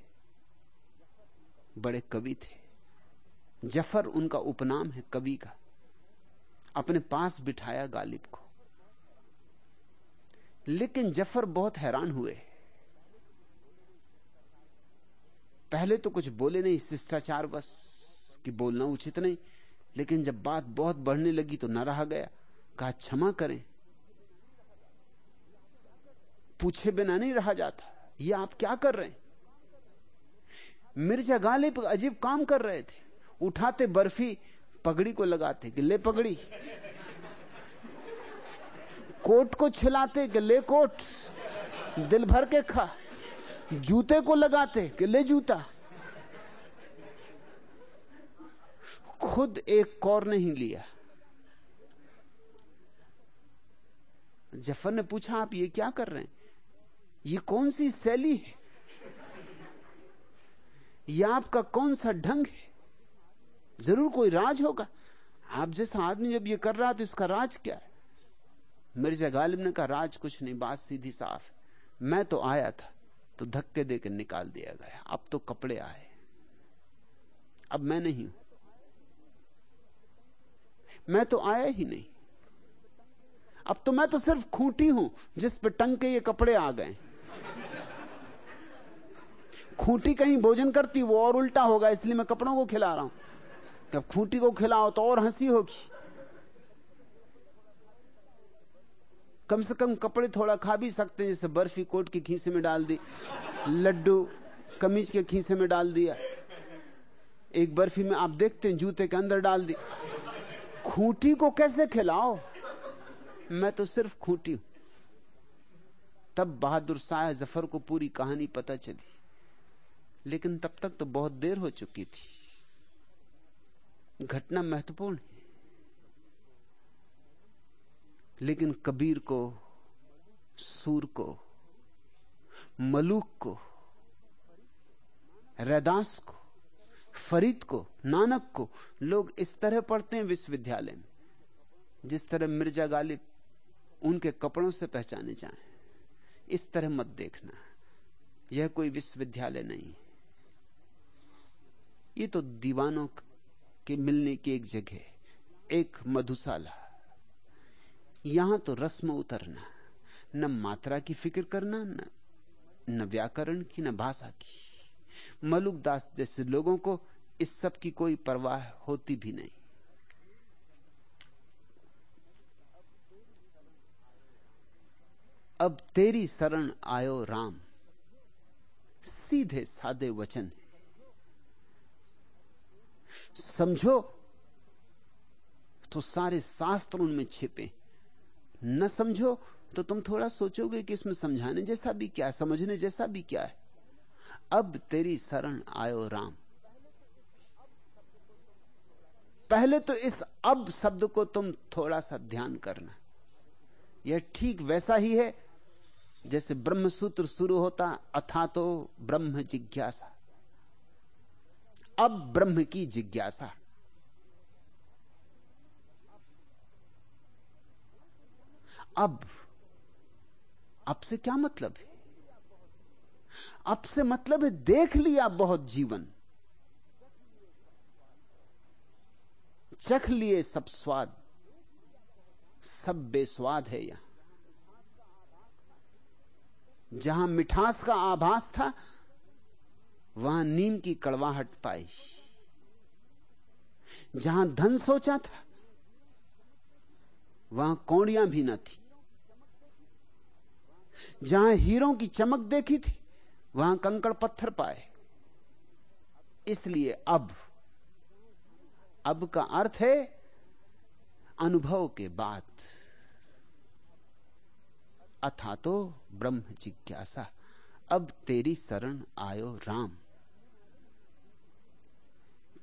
बड़े कवि थे। ज़फ़र उनका उपनाम है कवि का। अपने पास बिठाया गालिब को। लेकिन ज़फ़र बहुत हैरान हुए। पहले तो कुछ बोले नहीं, शिष्टाचार बस, कि बोलना उचित नहीं। लेकिन जब बात बहुत बढ़ने लगी तो न रहा गया। कहा, क्षमा करें। पूछे बिना नहीं रहा जाता। ये आप क्या कर रहे हैं? मिर्ज़ा गालिब अजीब काम कर रहे थे। उठाते बर्फ़ी, पगड़ी को लगाते कि ले पगड़ी। कोट को छिलाते कि ले कोट। दिल भर के खा। जूते को लगाते कि ले जूता। खुद एक कौर नहीं लिया। ज़फ़र ने पूछा, आप ये क्या कर रहे हैं? ये कौन सी शैली है? यह आपका कौन सा ढंग है? ज़रूर कोई राज होगा। आप जैसा आदमी जब ये कर रहा है तो इसका राज क्या है? मिर्ज़ा गालिब ने कहा, राज कुछ नहीं, बात सीधी साफ़ है। मैं तो आया था तो धक्के देकर निकाल दिया गया। अब तो कपड़े आए। अब मैं नहीं हूँ। मैं तो आया ही नहीं। अब तो मैं तो सिर्फ़ खूंटी हूँ, जिस पे टंग के ये कपड़े आ गए। खूंटी कहीं भोजन करती, वो और उल्टा होगा, इसलिए मैं कपड़ों को खिला रहा हूँ। जब खूंटी को खिलाओ तो और हँसी होगी। कम से कम कपड़े थोड़ा खा भी सकते हैं, जैसे बर्फ़ी कोट के खीसे में डाल दी, लड्डू कमीज के खीसे में डाल दिया। एक बर्फ़ी में आप देखते हैं, जूते के अंदर डाल दी। खूंटी को कैसे खिलाओ? मैं तो सिर्फ़ खूंटी हूँ। तब बहादुर शाह ज़फ़र को पूरी कहानी पता चली। लेकिन तब तक तो बहुत देर हो चुकी थी। घटना महत्वपूर्ण है। लेकिन कबीर को, सूर को, मलूक को, रैदास को फरीद को, नानक को, लोग इस तरह पढ़ते हैं विश्वविद्यालय में, जिस तरह मिर्ज़ा गालिब उनके कपड़ों से पहचाने जाएँ। इस तरह मत देखना, यह कोई विश्वविद्यालय नहीं। ये तो दीवानों के मिलने की एक जगह, एक मधुशाला। यहाँ तो रस्म उतरना, न मात्रा की फ़िक्र करना, न न व्याकरण की, न भाषा की। मलुक दास जैसे लोगों को इस सब की कोई परवाह होती भी नहीं। अब तेरी शरण आयो राम। सीधे सादे वचन। समझो तो सारे शास्त्र उनमें छिपे। न समझो तो तुम थोड़ा सोचोगे कि इसमें समझाने जैसा भी क्या है समझने जैसा भी क्या है। अब तेरी शरण आयो राम। पहले तो इस अब शब्द को तुम थोड़ा सा ध्यान करना। यह ठीक वैसा ही है, जैसे ब्रह्म सूत्र शुरू होता, अथा तो ब्रह्म जिज्ञासा। अब ब्रह्म की जिज्ञासा। अब अब से क्या मतलब है? अब से मतलब है देख लिया बहुत जीवन। चख लिए सब स्वाद। सब बेस्वाद है यहाँ। जहाँ मिठास का आभास था, वहाँ नीम की कड़वाहट पाई। जहाँ धन सोचा था, वहाँ कौड़ियाँ भी न थी। जहाँ हीरों की चमक देखी थी वहाँ कंकड़ पत्थर पाए। इसलिए अब अब का अर्थ है अनुभव के बाद। अथा तो ब्रह्म जिज्ञासा, अब तेरी शरण आयो राम।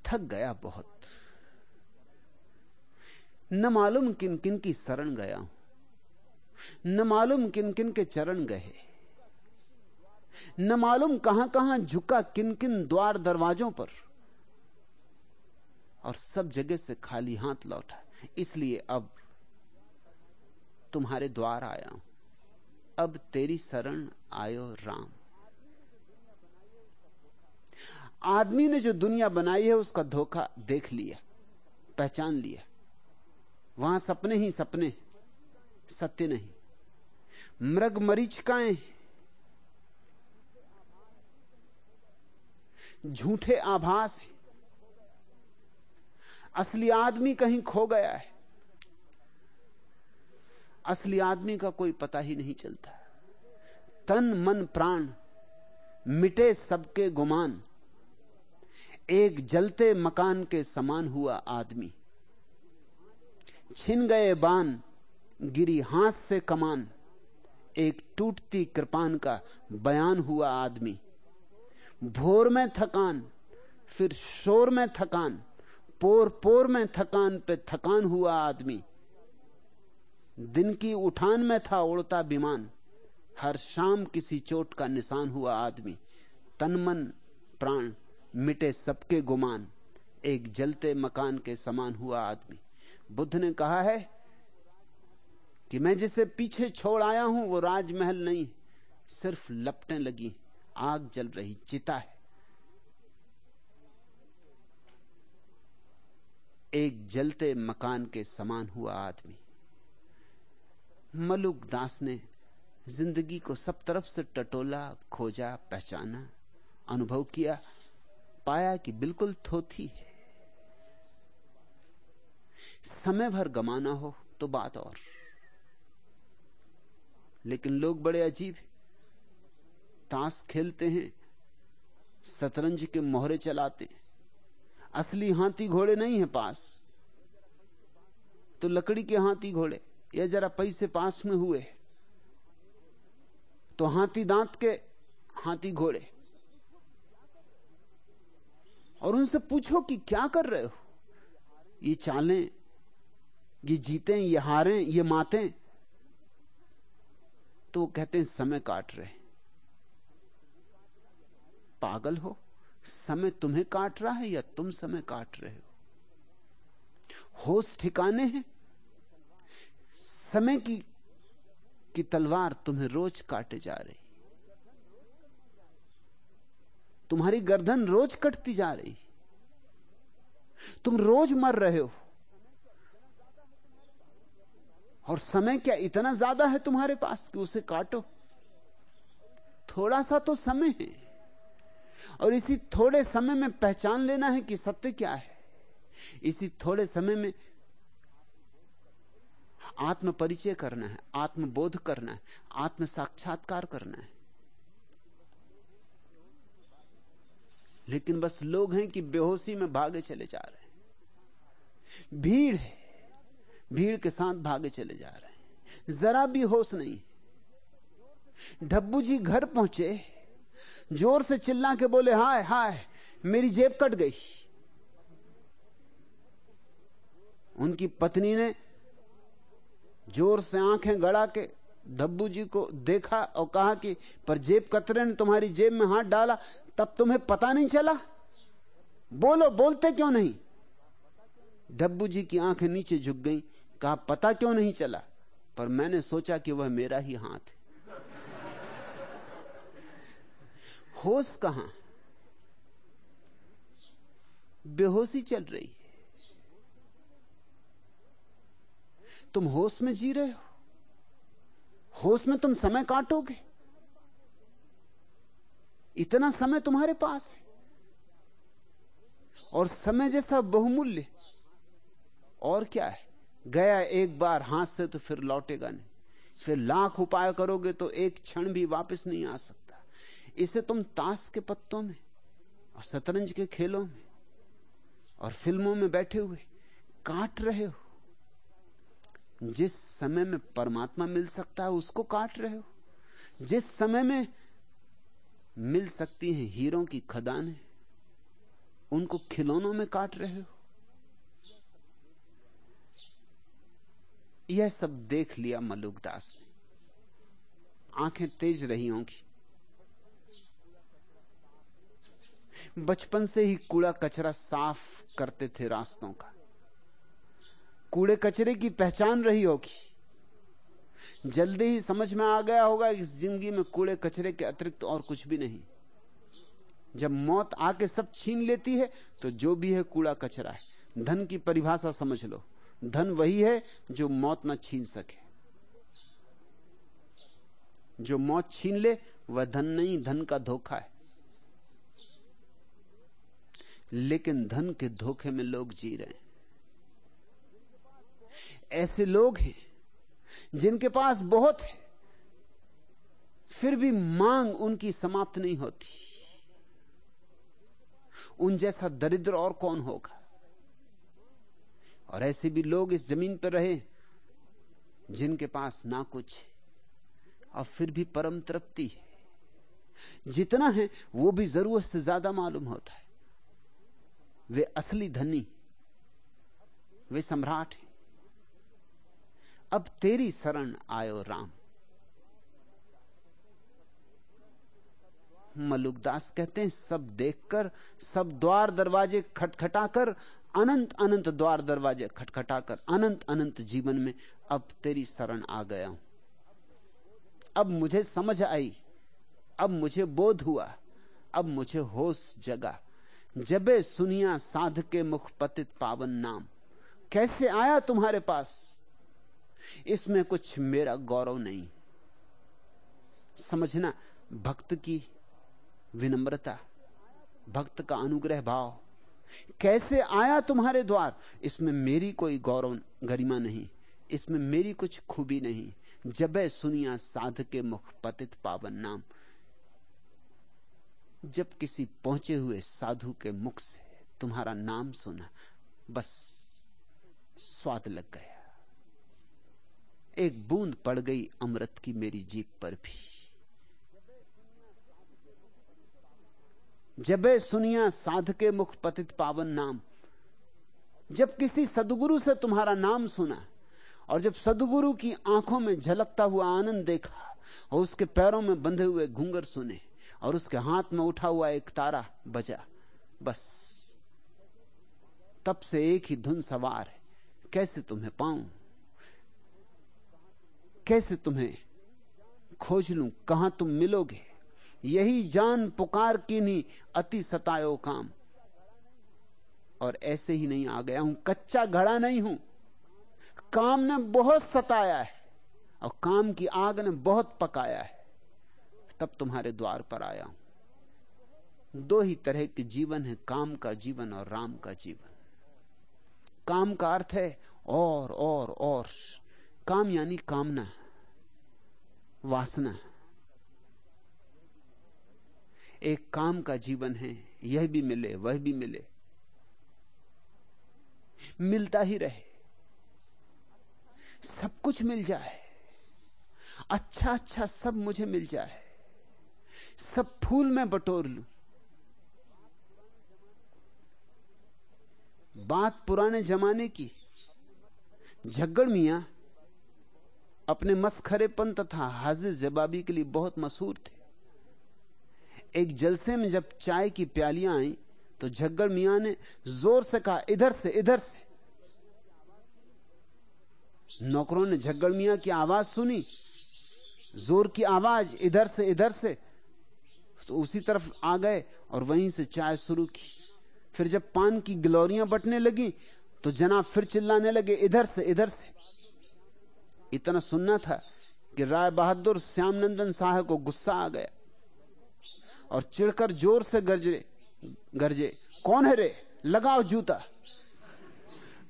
थक गया बहुत। न मालूम किन किन की शरण गया हूँ, न मालूम किन किन के चरण गए। न मालूम कहाँ कहाँ झुका किन किन द्वार दरवाजों पर। और सब जगह से खाली हाथ लौटा। इसलिए अब तुम्हारे द्वार आया हूँ। अब तेरी शरण आयो राम। आदमी ने जो दुनिया बनाई है, उसका धोखा देख लिया, पहचान लिया। वहाँ सपने ही सपने, सत्य नहीं। मृग मरीचिकाएँ झूठे आभास है। असली आदमी कहीं खो गया है। असली आदमी का कोई पता ही नहीं चलता। तन, मन, प्राण मिटे सबके गुमान। एक जलते मकान के समान हुआ आदमी। छिन गए बान, गिरी हाथ से कमान। एक टूटती कृपान का बयान हुआ आदमी। भोर में थकान, फिर शोर में थकान पोर पोर में थकान पे थकान हुआ आदमी। दिन की उठान में था उड़ता विमान। हर शाम किसी चोट का निशान हुआ आदमी। तन मन प्राण मिटे सबके गुमान। एक जलते मकान के समान हुआ आदमी। बुद्ध ने कहा है कि मैं जिसे पीछे छोड़ आया हूँ, वो राजमहल नहीं, सिर्फ़ लपटें लगी। आग जल रही, चिता है। एक जलते मकान के समान हुआ आदमी। मलुक दास ने ज़िंदगी को सब तरफ़ से टटोला, खोजा, पहचाना, अनुभव किया, पाया कि बिल्कुल थोथी है। समय भर गमाना हो तो बात और। लेकिन लोग बड़े अजीब ताश खेलते हैं, शतरंज के मोहरे चलाते असली हाथी घोड़े नहीं है पास। तो लकड़ी के हाथी घोड़े, या जरा पैसे पास में हुए तो हाथी दांत के हाथी घोड़े। और उनसे पूछो कि क्या कर रहे हो? ये चालें, ये जीते, ये हारें, ये मातें। तो कहते हैं, समय काट रहे पागल हो? समय तुम्हें काट रहा है या तुम समय काट रहे हो? होश ठिकाने हैं। समय की की तलवार तुम्हें रोज काटे जा रही। तुम्हारी गर्दन रोज कटती जा रही। तुम रोज मर रहे हो। और समय क्या इतना ज़्यादा है तुम्हारे पास कि उसे काटो? थोड़ा सा तो समय है। और इसी थोड़े समय में पहचान लेना है कि सत्य क्या है। इसी थोड़े समय में आत्म परिचय करना है, आत्मबोध करना है आत्म साक्षात्कार करना है। लेकिन बस लोग हैं कि बेहोशी में भागे चले जा रहे हैं। भीड़ है, भीड़ के साथ भागे चले जा रहे हैं। जरा भी होश नहीं डब्बू जी घर पहुँचे। ज़ोर से चिल्ला के बोले, हाय हाय, मेरी जेब कट गई। उनकी पत्नी ने ज़ोर से आँखें गड़ा के धब्बू जी को देखा और कहा कि, पर जेब कतरे ने तुम्हारी जेब में हाथ डाला, तब तुम्हें पता नहीं चला? बोलो, बोलते क्यों नहीं? डब्बू जी की आँखें नीचे झुक गई, कहा, पता क्यों नहीं चला? पर मैंने सोचा कि वह मेरा ही हाथ है। होश कहाँ? बेहोशी चल रही है। तुम होश में जी रहे हो? होश में तुम समय काटोगे? इतना समय तुम्हारे पास है। और समय जैसा बहुमूल्य। और क्या है? गया एक बार हाथ से तो फिर लौटेगा नहीं। फिर लाख उपाय करोगे तो एक क्षण भी वापस नहीं आ सकता। इसे तुम ताश के पत्तों में और शतरंज के खेलों में और फ़िल्मों में बैठे हुए काट रहे हो। जिस समय में परमात्मा मिल सकता है, उसको काट रहे हो। जिस समय में मिल सकती हैं हीरों की खदानें, उनको खिलौनों में काट रहे हो। यह सब देख लिया मलुकदास ने। आँखें तेज रही होंगी। बचपन से ही कूड़ा कचरा साफ़ करते थे रास्तों का। कूड़े कचरे की पहचान रही होगी। जल्दी ही समझ में आ गया होगा इस ज़िंदगी में कूड़े कचरे के अतिरिक्त और कुछ भी नहीं। जब मौत आके सब छीन लेती है तो जो भी है कूड़ा कचरा है। धन की परिभाषा समझ लो। धन वही है जो मौत ना छीन सके। जो मौत छीन ले, वह धन नहीं, धन का धोखा है। लेकिन धन के धोखे में लोग जी रहे हैं। ऐसे लोग हैं जिनके पास बहुत है, फिर भी मांग उनकी समाप्त नहीं होती। उन जैसा दरिद्र और कौन होगा? और ऐसे भी लोग इस ज़मीन पर रहे जिनके पास ना कुछ और फिर भी परम तृप्ति है। जितना है, वो भी ज़रूरत से ज़्यादा मालूम होता है। वे असली धनी, वे सम्राट हैं। अब तेरी शरण आयो राम। मलुकदास कहते हैं, सब देखकर, सब द्वार दरवाजे खटखटाकर, अनंत अनंत द्वार दरवाजे खटखटाकर, अनंत अनंत जीवन में अब तेरी शरण आ गया हूँ। अब मुझे समझ आई, अब मुझे बोध हुआ, अब मुझे होश जगा। जबे सुनिया साध के मुख पतित पावन नाम। कैसे आया तुम्हारे पास? इसमें कुछ मेरा गौरव नहीं। समझना, भक्त की विनम्रता, भक्त का अनुग्रह भाव। कैसे आया तुम्हारे द्वार? इसमें मेरी कोई गौरव गरिमा नहीं। इसमें मेरी कुछ खूबी नहीं। जबे सुनिया साध के मुख पतित पावन नाम। जब किसी पहुँचे हुए साधु के मुख से तुम्हारा नाम सुना, बस स्वाद लग गया। एक बूंद पड़ गई अमृत की मेरी जीप पर भी। जबे सुनिया साध के मुख पतित पावन नाम, जब किसी सदगुरु से तुम्हारा नाम सुना, और जब सदगुरु की आँखों में झलकता हुआ आनंद देखा, और उसके पैरों में बंधे हुए घुंगर सुने और उसके हाथ में उठा हुआ एक तारा बजा। बस। तब से एक ही धुन सवार है। कैसे तुम्हें पाऊँ? कैसे तुम्हें खोज लू? कहाँ तुम मिलोगे? यही जान पुकार की नहीं, अति सतायो काम। और ऐसे ही नहीं आ गया हूँ, कच्चा घड़ा नहीं हूँ। काम ने बहुत सताया है। और काम की आग ने बहुत पकाया है। तब तुम्हारे द्वार पर आया हूँ। दो ही तरह के जीवन है, काम का जीवन और राम का जीवन। काम का अर्थ है और और और। काम यानी कामना, वासना। एक काम का जीवन है, यह भी मिले, वह भी मिले। मिलता ही रहे। सब कुछ मिल जाए। अच्छा अच्छा सब मुझे मिल जाए। सब फूल में बटोर लू। बात पुराने जमाने की। झगड़ मिया अपने मस्खरेपन तथा हाजिर जवाबी के लिए बहुत मशहूर थे। एक जलसे में जब चाय की प्यालियाँ आई तो झग्गड़ मिया ने ज़ोर से कहा, इधर से इधर से। नौकरों ने झग्गड़ मिया की आवाज़ सुनी। ज़ोर की आवाज़, इधर से इधर से। तो उसी तरफ़ आ गए और वहीं से चाय शुरू की। फिर जब पान की गिलोरियाँ बटने लगी तो जनाब फिर चिल्लाने लगे, इधर से इधर से। इतना सुनना था कि राय बहादुर श्यामनंदन साहब को गुस्सा आ गया और चिड़कर ज़ोर से गरजे गरजे, कौन है रे? लगाओ जूता।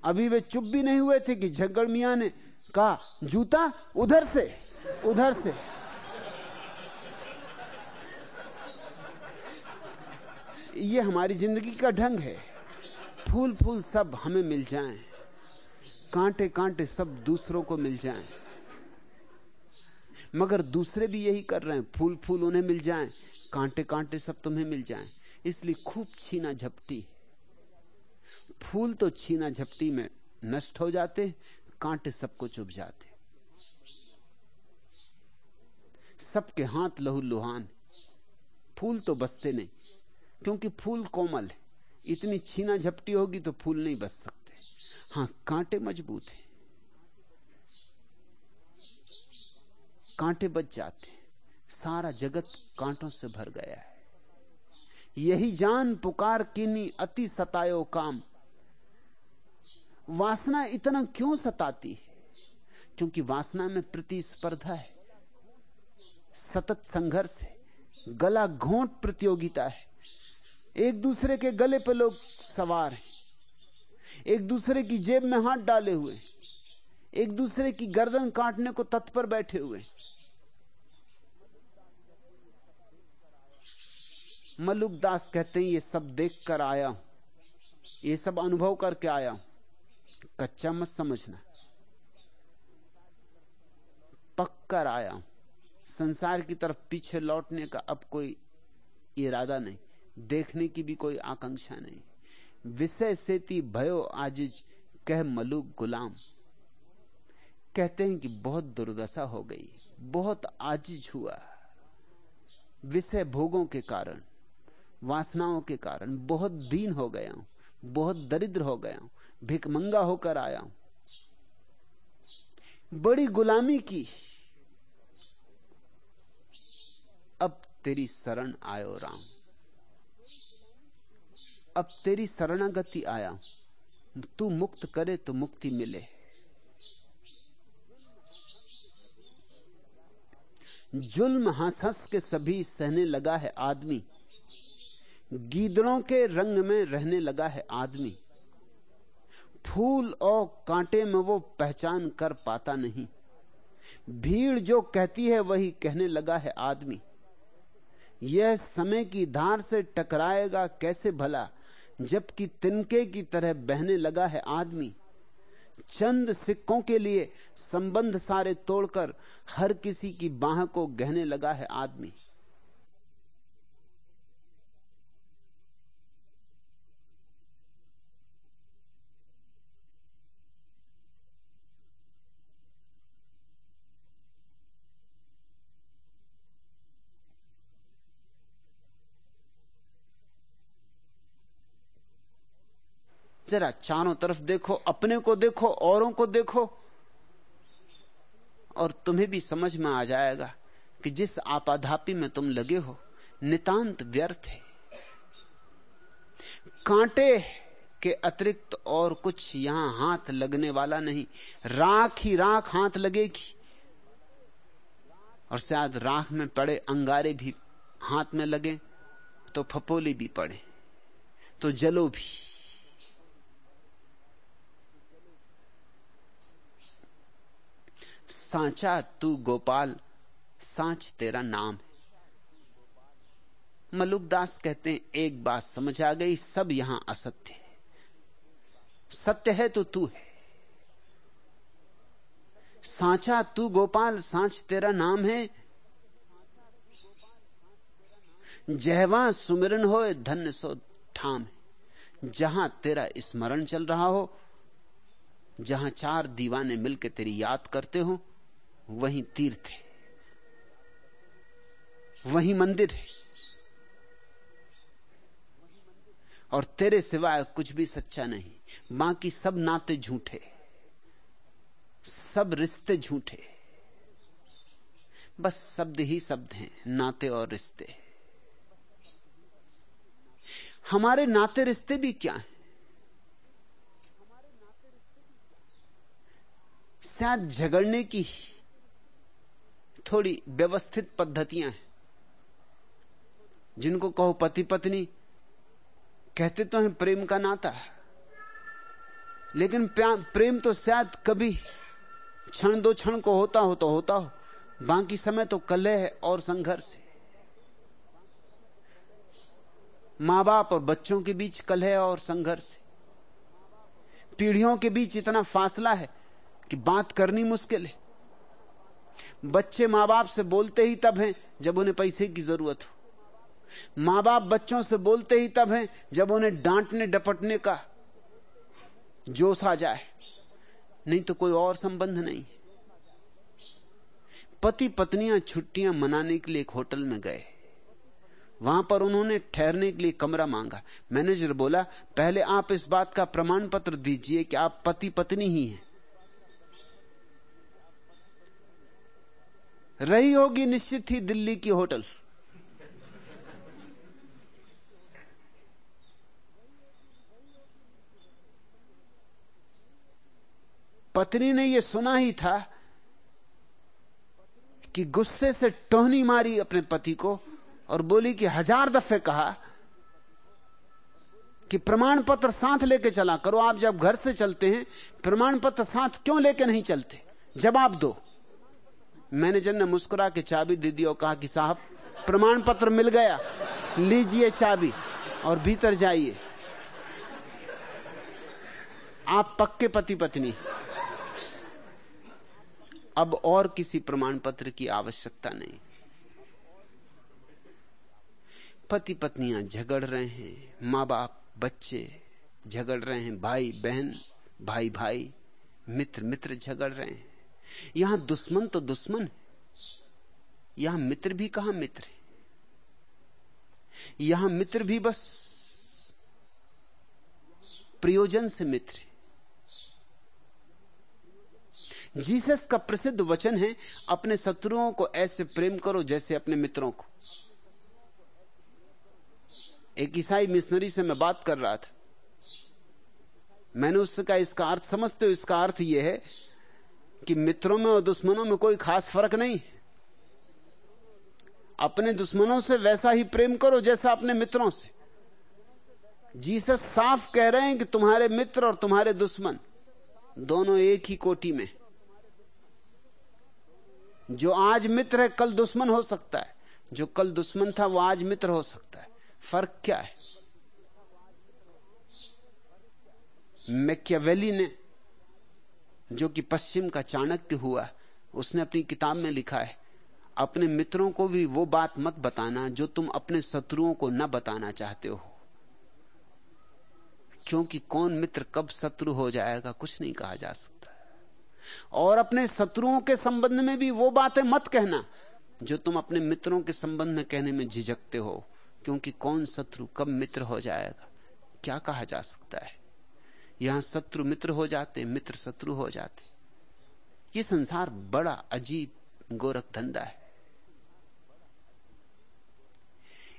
अभी वे चुप भी नहीं हुए थे कि झग्गड़ मिया ने कहा, जूता? उधर से उधर से। ये हमारी ज़िंदगी का ढंग है। फूल फूल सब हमें मिल जाएँ, कांटे कांटे सब दूसरों को मिल जाएँ। मगर दूसरे भी यही कर रहे हैं। फूल फूल उन्हें मिल जाएँ, कांटे कांटे सब तुम्हें मिल जाएँ। इसलिए खूब छीना झपटी। फूल तो छीना झपटी में नष्ट हो जाते कांटे सबको चुभ जाते। सबके हाथ लहू लुहान फूल तो बसते नहीं। क्योंकि फूल कोमल है। इतनी छीना झपटी होगी तो फूल नहीं बच सकते। हाँ, कांटे मज़बूत हैं। कांटे बच जाते सारा जगत कांटों से भर गया है। यही जान पुकार किनी अति सतायो काम। वासना इतना क्यों सताती है? क्योंकि वासना में प्रतिस्पर्धा है। सतत संघर्ष है। गला घोंट प्रतियोगिता है। एक दूसरे के गले पे लोग सवार हैं। एक दूसरे की जेब में हाथ डाले हुए एक दूसरे की गर्दन काटने को तत्पर बैठे हुए मलुक दास कहते हैं, ये सब देख कर आया हूँ। ये सब अनुभव करके आया हूँ। कच्चा मत समझना। पक कर आया हूँ। संसार की तरफ़ पीछे लौटने का अब कोई इरादा नहीं। देखने की भी कोई आकांक्षा नहीं। विषय सेती भयो आजिज कह मलुक गुलाम। कहते हैं कि बहुत दुर्दशा हो गई, बहुत आजिज हुआ। विषय भोगों के कारण, वासनाओं के कारण बहुत दीन हो गया हूँ, बहुत दरिद्र हो गया हूँ, भिकमंगा होकर आया हूँ। बड़ी गुलामी की। अब तेरी शरण आयो राम। अब तेरी शरणागति आया। तू मुक्त करे तो मुक्ति मिले। जुल्म हंस हंस के सभी सहने लगा है आदमी। गीदड़ों के रंग में रहने लगा है आदमी। फूल और कांटे में वो पहचान कर पाता नहीं। भीड़ जो कहती है वही कहने लगा है आदमी। यह समय की धार से टकराएगा कैसे भला? जबकि तिनके की तरह बहने लगा है आदमी। चंद सिक्कों के लिए संबंध सारे तोड़कर हर किसी की बाह को गहने लगा है आदमी। जरा चारों तरफ़ देखो, अपने को देखो, औरों को देखो, और तुम्हें भी समझ में आ जाएगा कि जिस आपाधापी में तुम लगे हो, नितांत व्यर्थ है। कांटे के अतिरिक्त और कुछ यहाँ हाथ लगने वाला नहीं, राख ही राख हाथ लगेगी। और शायद राख में पड़े अंगारे भी हाथ में लगे तो फपोली भी पड़े तो जलो भी। सांचा तू गोपाल, सांच तेरा नाम है। मलुकदास कहते हैं, एक बात समझ आ गई, सब यहाँ असत्य है। सत्य है तो तू है। सांचा तू गोपाल, सांच तेरा नाम है। जहवा सुमिरन हो धन्य सो ठाम है। जहाँ तेरा स्मरण चल रहा हो जहाँ चार दीवाने मिलकर तेरी याद करते हो, वही तीर्थ है। वही मंदिर है। और तेरे सिवाय कुछ भी सच्चा नहीं। बाकी सब नाते झूठे। सब रिश्ते झूठे। बस शब्द ही शब्द हैं, नाते और रिश्ते। हमारे नाते रिश्ते भी क्या हैं? शायद झगड़ने की थोड़ी व्यवस्थित पद्धतियाँ हैं। जिनको कहो पति पत्नी कहते तो हैं प्रेम का नाता। है लेकिन प्रेम तो शायद कभी क्षण दो क्षण को होता हो तो होता हो, बाकी समय तो कलह और संघर्ष है। माँ बाप और बच्चों के बीच कलह और संघर्ष पीढ़ियों के बीच इतना फासला है कि बात करनी मुश्किल है। बच्चे माँ बाप से बोलते ही तब हैं जब उन्हें पैसे की ज़रूरत हो। माँ बाप बच्चों से बोलते ही तब हैं जब उन्हें डांटने डपटने का जोश आ जाए। नहीं तो कोई और संबंध नहीं। पति पत्नियाँ छुट्टियाँ मनाने के लिए एक होटल में गए। वहाँ पर उन्होंने ठहरने के लिए कमरा मांगा। मैनेजर बोला, पहले आप इस बात का प्रमाण पत्र दीजिए कि आप पति पत्नी ही हैं। रही होगी निश्चित ही दिल्ली की होटल। पत्नी ने यह सुना ही था कि गुस्से से टोहनी मारी अपने पति को और बोली कि हज़ार दफे कहा कि प्रमाण पत्र साथ लेके चला करो, आप जब घर से चलते हैं प्रमाण पत्र साथ क्यों लेके नहीं चलते? जवाब दो। मैनेजर ने मुस्कुरा के चाबी दे दी और कहा कि साहब प्रमाण पत्र मिल गया, लीजिए चाबी और भीतर जाइए। आप पक्के पति पत्नी। अब और किसी प्रमाण पत्र की आवश्यकता नहीं। पति पत्नियाँ झगड़ रहे हैं माँ बाप बच्चे झगड़ रहे हैं भाई बहन भाई भाई मित्र मित्र झगड़ रहे हैं। यहाँ दुश्मन तो दुश्मन है, यहाँ मित्र भी कहा मित्र है? यहाँ मित्र भी बस प्रयोजन से मित्र है। जीसस का प्रसिद्ध वचन है, अपने शत्रुओं को ऐसे प्रेम करो जैसे अपने मित्रों को। एक ईसाई मिशनरी से मैं बात कर रहा था। मैंने उससे कहा इसका अर्थ, समझते हो इसका अर्थ यह है कि मित्रों में और दुश्मनों में कोई खास फ़र्क नहीं। अपने दुश्मनों से वैसा ही प्रेम करो जैसा अपने मित्रों से। जीसस साफ़ कह रहे हैं कि तुम्हारे मित्र और तुम्हारे दुश्मन दोनों एक ही कोटी में। जो आज मित्र है, कल दुश्मन हो सकता है। जो कल दुश्मन था, वो आज मित्र हो सकता है। फ़र्क क्या है? मैकियावेली ने जो कि पश्चिम का चाणक्य हुआ, उसने अपनी किताब में लिखा है, अपने मित्रों को भी वो बात मत बताना जो तुम अपने शत्रुओं को न बताना चाहते हो। क्योंकि कौन मित्र कब शत्रु हो जाएगा कुछ नहीं कहा जा सकता। और अपने शत्रुओं के संबंध में भी वो बातें मत कहना जो तुम अपने मित्रों के संबंध में कहने में झिझकते हो, क्योंकि कौन शत्रु कब मित्र हो जाएगा, क्या कहा जा सकता है? यहाँ शत्रु मित्र हो जाते, मित्र शत्रु हो जाते। ये संसार बड़ा अजीब गोरख धंधा है।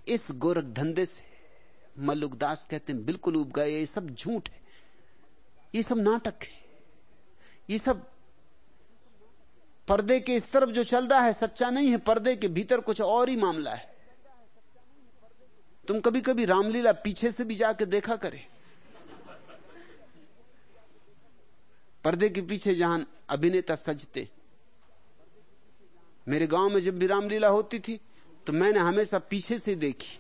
इस गोरख धंधे से मल्लुकदास कहते हैं, बिल्कुल उब गए, ये सब झूठ है। ये सब नाटक है। ये सब पर्दे के इस तरफ़ जो चल रहा है, सच्चा नहीं है, पर्दे के भीतर कुछ और ही मामला है। तुम कभी कभी रामलीला पीछे से भी जाके देखा करे। पर्दे के पीछे जहाँ अभिनेता सजते। मेरे गाँव में जब भी रामलीला होती थी तो मैंने हमेशा पीछे से देखी।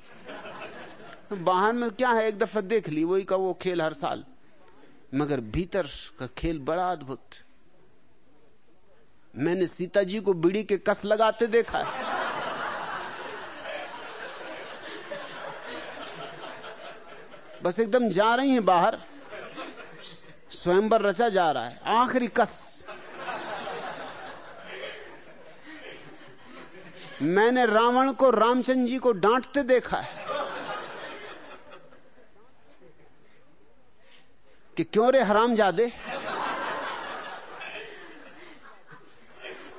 बाहर में क्या है, एक दफ़ा देख ली, वही का वो खेल हर साल। मगर भीतर का खेल बड़ा अद्भुत। मैंने सीता जी को बीड़ी के कस लगाते देखा है। बस एकदम जा रही हैं बाहर। स्वयंवर रचा जा रहा है। आखिरी कस। मैंने रावण को, रामचंद्र जी को डांटते देखा है कि क्यों रे हराम जादे?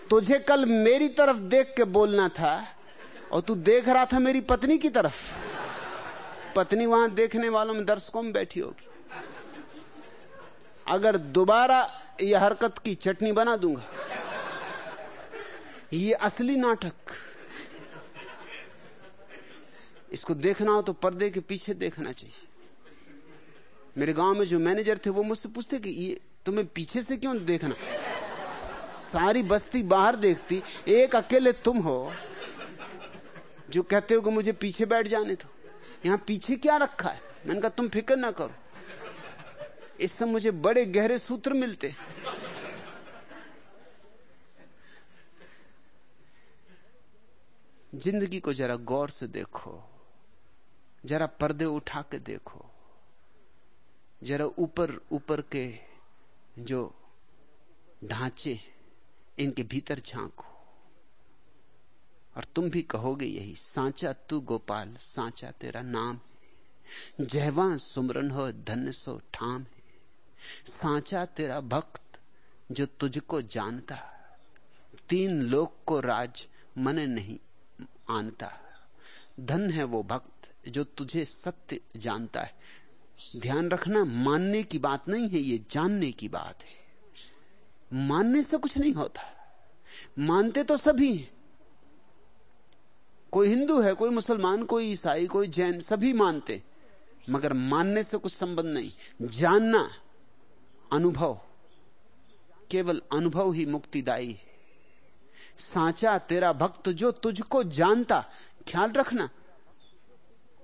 तुझे कल मेरी तरफ़ देख के बोलना था और तू देख रहा था मेरी पत्नी की तरफ़। पत्नी वहाँ देखने वालों में दर्शकों में बैठी होगी। अगर दोबारा यह हरकत की चटनी बना दूँगा। ये असली नाटक। इसको देखना हो तो पर्दे के पीछे देखना चाहिए। मेरे गाँव में जो मैनेजर थे, वो मुझसे पूछते कि ये तुम्हें पीछे से क्यों देखना? सारी बस्ती बाहर देखती, एक अकेले तुम हो, जो कहते हो कि मुझे पीछे बैठ जाने दो। यहाँ पीछे क्या रखा है? मैंने कहा, तुम फ़िक्र ना करो। इससे मुझे बड़े गहरे सूत्र मिलते। ज़िंदगी को जरा गौर से देखो, जरा पर्दे उठा के देखो, जरा ऊपर ऊपर के जो ढांचे इनके भीतर झांको। और तुम भी कहोगे यही, सांचा तू गोपाल, सांचा तेरा नाम जहवा सुमरन हो, धन्य सो ठाम है। सांचा तेरा भक्त जो तुझको जानता। तीन लोक को राज मन नहीं आनता। धन है वो भक्त जो तुझे सत्य जानता है। ध्यान रखना, मानने की बात नहीं है, ये जानने की बात है। मानने से कुछ नहीं होता। मानते तो सभी हैं। कोई हिंदू है, कोई मुसलमान, कोई ईसाई, कोई जैन, सभी मानते। मगर मानने से कुछ संबंध नहीं। जानना अनुभव। केवल अनुभव ही मुक्तिदायी है। सांचा तेरा भक्त जो तुझको जानता, ख्याल रखना।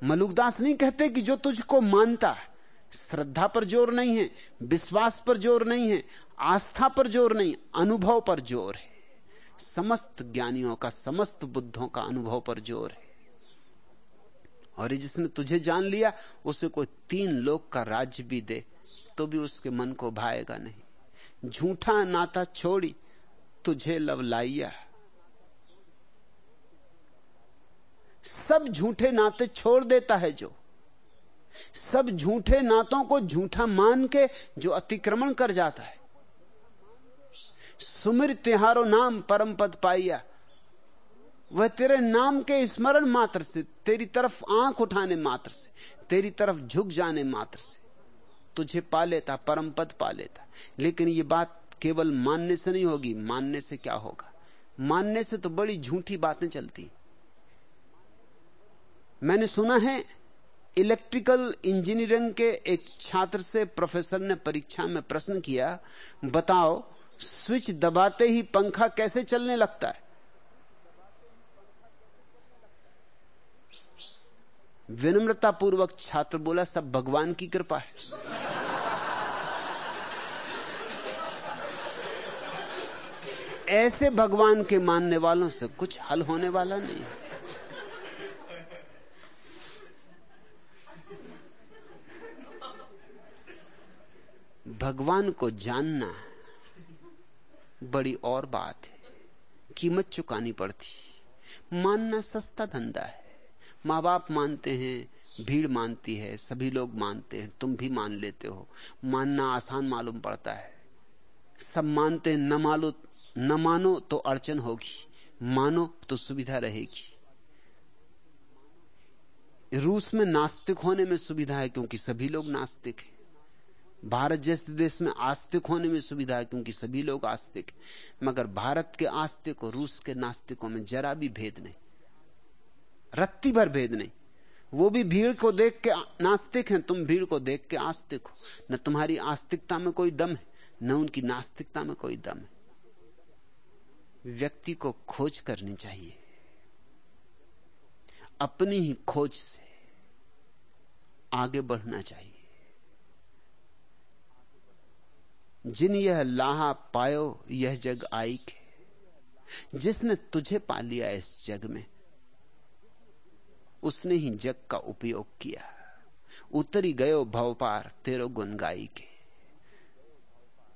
मलुकदास नहीं कहते कि जो तुझको मानता है श्रद्धा पर ज़ोर नहीं है, विश्वास पर ज़ोर नहीं है, आस्था पर ज़ोर नहीं, अनुभव पर ज़ोर है। समस्त ज्ञानियों का, समस्त बुद्धों का अनुभव पर ज़ोर है। और जिसने तुझे जान लिया, उसे कोई तीन लोक का राज्य भी दे। तो भी उसके मन को भाएगा नहीं। झूठा नाता छोड़ी, तुझे लव लाइया सब झूठे नाते छोड़ देता है जो। सब झूठे नातों को झूठा मान के जो अतिक्रमण कर जाता है। सुमिर, तिहारो नाम परम पद पाइया। वह तेरे नाम के स्मरण मात्र से, तेरी तरफ़ आँख उठाने मात्र से, तेरी तरफ़ झुक जाने मात्र से। तुझे पा लेता परम पद पा लेता। लेकिन ये बात केवल मानने से नहीं होगी, मानने से क्या होगा? मानने से तो बड़ी झूठी बातें चलती। मैंने सुना है, इलेक्ट्रिकल इंजीनियरिंग के एक छात्र से प्रोफेसर ने परीक्षा में प्रश्न किया, बताओ, स्विच दबाते ही पंखा कैसे चलने लगता है? विनम्रता पूर्वक छात्र बोला, सब भगवान की कृपा है। ऐसे भगवान के मानने वालों से कुछ हल होने वाला नहीं। भगवान को जानना बड़ी और बात है। कीमत चुकानी पड़ती। मानना सस्ता धंधा है। माँ बाप मानते हैं, भीड़ मानती है, सभी लोग मानते हैं, तुम भी मान लेते हो। मानना आसान मालूम पड़ता है। सब मानते हैं, न मालो न मानो तो अड़चन होगी, मानो तो सुविधा रहेगी। रूस में नास्तिक होने में सुविधा है क्योंकि सभी लोग नास्तिक हैं। भारत जैसे देश में आस्तिक होने में सुविधा है क्योंकि सभी लोग आस्तिक मगर भारत के आस्तिक और रूस के नास्तिकों में जरा भी भेद नहीं। रत्ती भर भेद नहीं। वो भी भीड़ को देख के नास्तिक हैं, तुम भीड़ को देख के आस्तिक हो। न तुम्हारी आस्तिकता में कोई दम है, न उनकी नास्तिकता में कोई दम है। व्यक्ति को खोज करनी चाहिए। अपनी ही खोज से आगे बढ़ना चाहिए। जिन यह लाहा पायो, यह जग आई के जिसने तुझे पा लिया इस जग में, उसने ही जग का उपयोग किया। उतरी गयो भवपार, तेरो गुन गाई के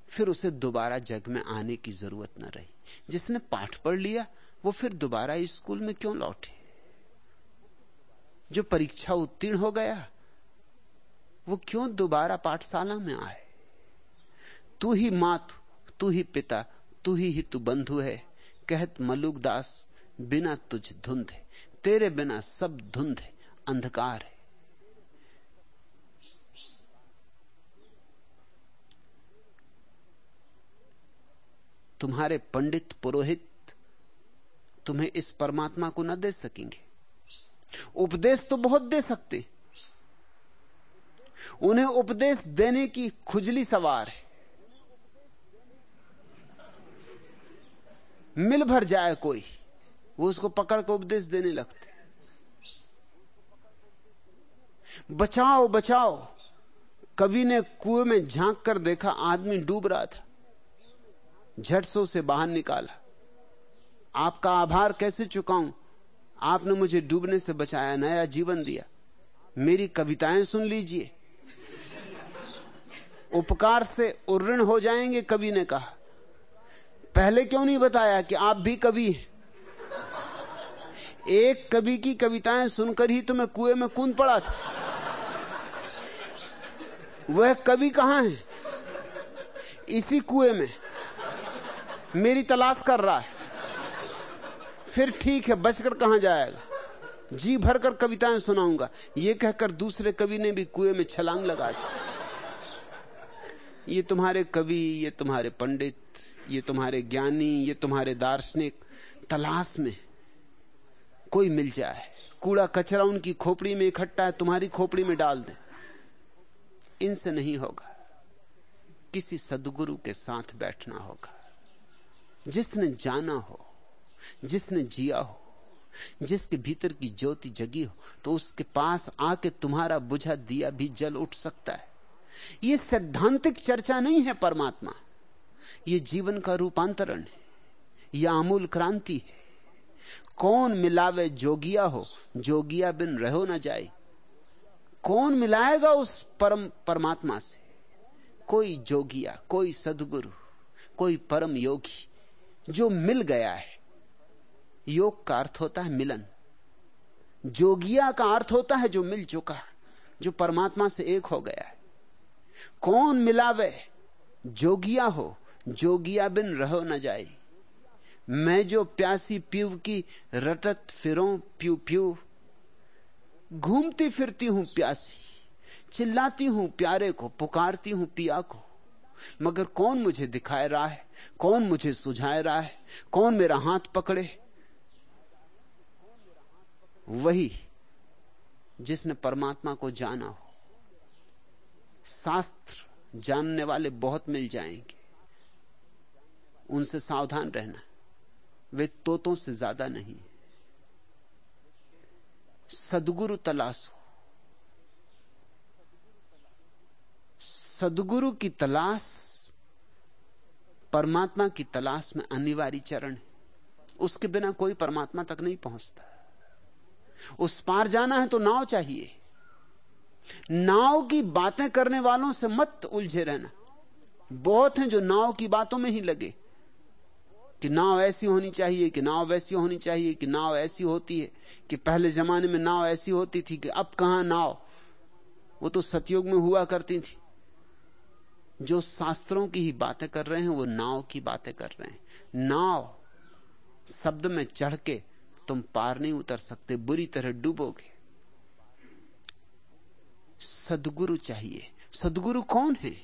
फिर उसे दोबारा जग में आने की ज़रूरत न रही। जिसने पाठ पढ़ लिया, वो फिर दोबारा स्कूल में क्यों लौटे? जो परीक्षा उत्तीर्ण हो गया, वो क्यों दोबारा पाठशाला में आए? तू ही मात, तू ही पिता, तू ही ही तू बंधु है। कहत मलुक दास, बिना तुझ धुंध है। तेरे बिना सब धुंध है, अंधकार है। तुम्हारे पंडित पुरोहित तुम्हें इस परमात्मा को न दे सकेंगे। उपदेश तो बहुत दे सकते। उन्हें उपदेश देने की खुजली सवार है। मिल भर जाए कोई, वो उसको पकड़ कर उपदेश देने लगते। बचाओ बचाओ। कवि ने कुएँ में झाँक कर देखा, आदमी डूब रहा था। झट से बाहर निकाला। आपका आभार कैसे चुकाऊं? आपने मुझे डूबने से बचाया, नया जीवन दिया। मेरी कविताएँ सुन लीजिए। उपकार से उर्ण हो जाएँगे, कवि ने कहा। पहले क्यों नहीं बताया कि आप भी कवि हैं? एक कवि की कविताएँ सुनकर ही तो मैं कुएँ में कूद पड़ा था। वह कवि कहाँ है? इसी कुएँ में। मेरी तलाश कर रहा है। फिर ठीक है, बचकर कहाँ जाएगा? जी भरकर कविताएँ सुनाऊँगा। यह कहकर दूसरे कवि ने भी कुएँ में छलांग लगा दी। ये तुम्हारे कवि, ये तुम्हारे पंडित, ये तुम्हारे ज्ञानी, ये तुम्हारे दार्शनिक, तलाश में कोई मिल जाए। कूड़ा कचरा उनकी खोपड़ी में इकट्ठा है, तुम्हारी खोपड़ी में डाल दे। इनसे नहीं होगा। किसी सदगुरु के साथ बैठना होगा। जिसने जाना हो, जिसने जिया हो, जिसके भीतर की ज्योति जगी हो तो उसके पास आके तुम्हारा बुझा दिया भी जल उठ सकता है। यह सैद्धांतिक चर्चा नहीं है परमात्मा। यह जीवन का रूपांतरण है। यह आमूल क्रांति है। कौन मिलावे जोगिया हो, जोगिया बिन रहो ना जाए। कौन मिलाएगा उस परम परमात्मा से? कोई जोगिया, कोई सदगुरु, कोई परम योगी जो मिल गया है, योग का अर्थ होता है मिलन। जोगिया का अर्थ होता है जो मिल चुका जो परमात्मा से एक हो गया है। कौन मिलावे? जोगिया हो, जोगिया बिन रहो न जाए मैं जो प्यासी पीव की रटत फिरो प्यू प्यू घूमती फिरती हूँ प्यासी, चिल्लाती हूँ प्यारे को, पुकारती हूँ पिया को। मगर कौन मुझे दिखाए रहा है? कौन मुझे सुझाए रहा है? कौन मेरा हाथ पकड़े? वही जिसने परमात्मा को जाना हो। शास्त्र जानने वाले बहुत मिल जाएँगे। उनसे सावधान रहना। वे तोतों से ज़्यादा नहीं। सदगुरु तलाश हो सदगुरु की तलाश, परमात्मा की तलाश में अनिवार्य चरण है। उसके बिना कोई परमात्मा तक नहीं पहुँचता। उस पार जाना है तो नाव चाहिए। नाव की बातें करने वालों से मत उलझे रहना। बहुत हैं जो नाव की बातों में ही लगे। कि नाव ऐसी होनी चाहिए, कि नाव वैसी होनी चाहिए, कि नाव ऐसी होती है, कि पहले जमाने में नाव ऐसी होती थी कि अब कहाँ नाव? वो तो सतयुग में हुआ करती थी। जो शास्त्रों की ही बातें कर रहे हैं, वो नाव की बातें कर रहे हैं। नाव शब्द में चढ़ के तुम पार नहीं उतर सकते, बुरी तरह डूबोगे। सदगुरु चाहिए। सदगुरु कौन है?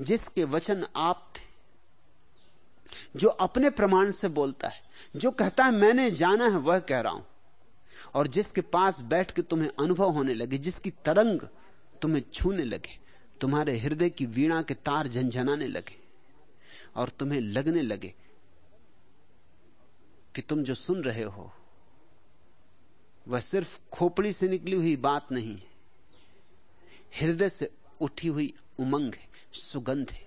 जिसके वचन आप थे। जो अपने प्रमाण से बोलता है। जो कहता है, मैंने जाना है, वह कह रहा हूँ। और जिसके पास बैठ के तुम्हें अनुभव होने लगे, जिसकी तरंग तुम्हें छूने लगे तुम्हारे हृदय की वीणा के तार झंझनाने लगे और तुम्हें लगने लगे कि तुम जो सुन रहे हो, वह सिर्फ़ खोपड़ी से निकली हुई बात नहीं है। हृदय से उठी हुई उमंग है, सुगंध है।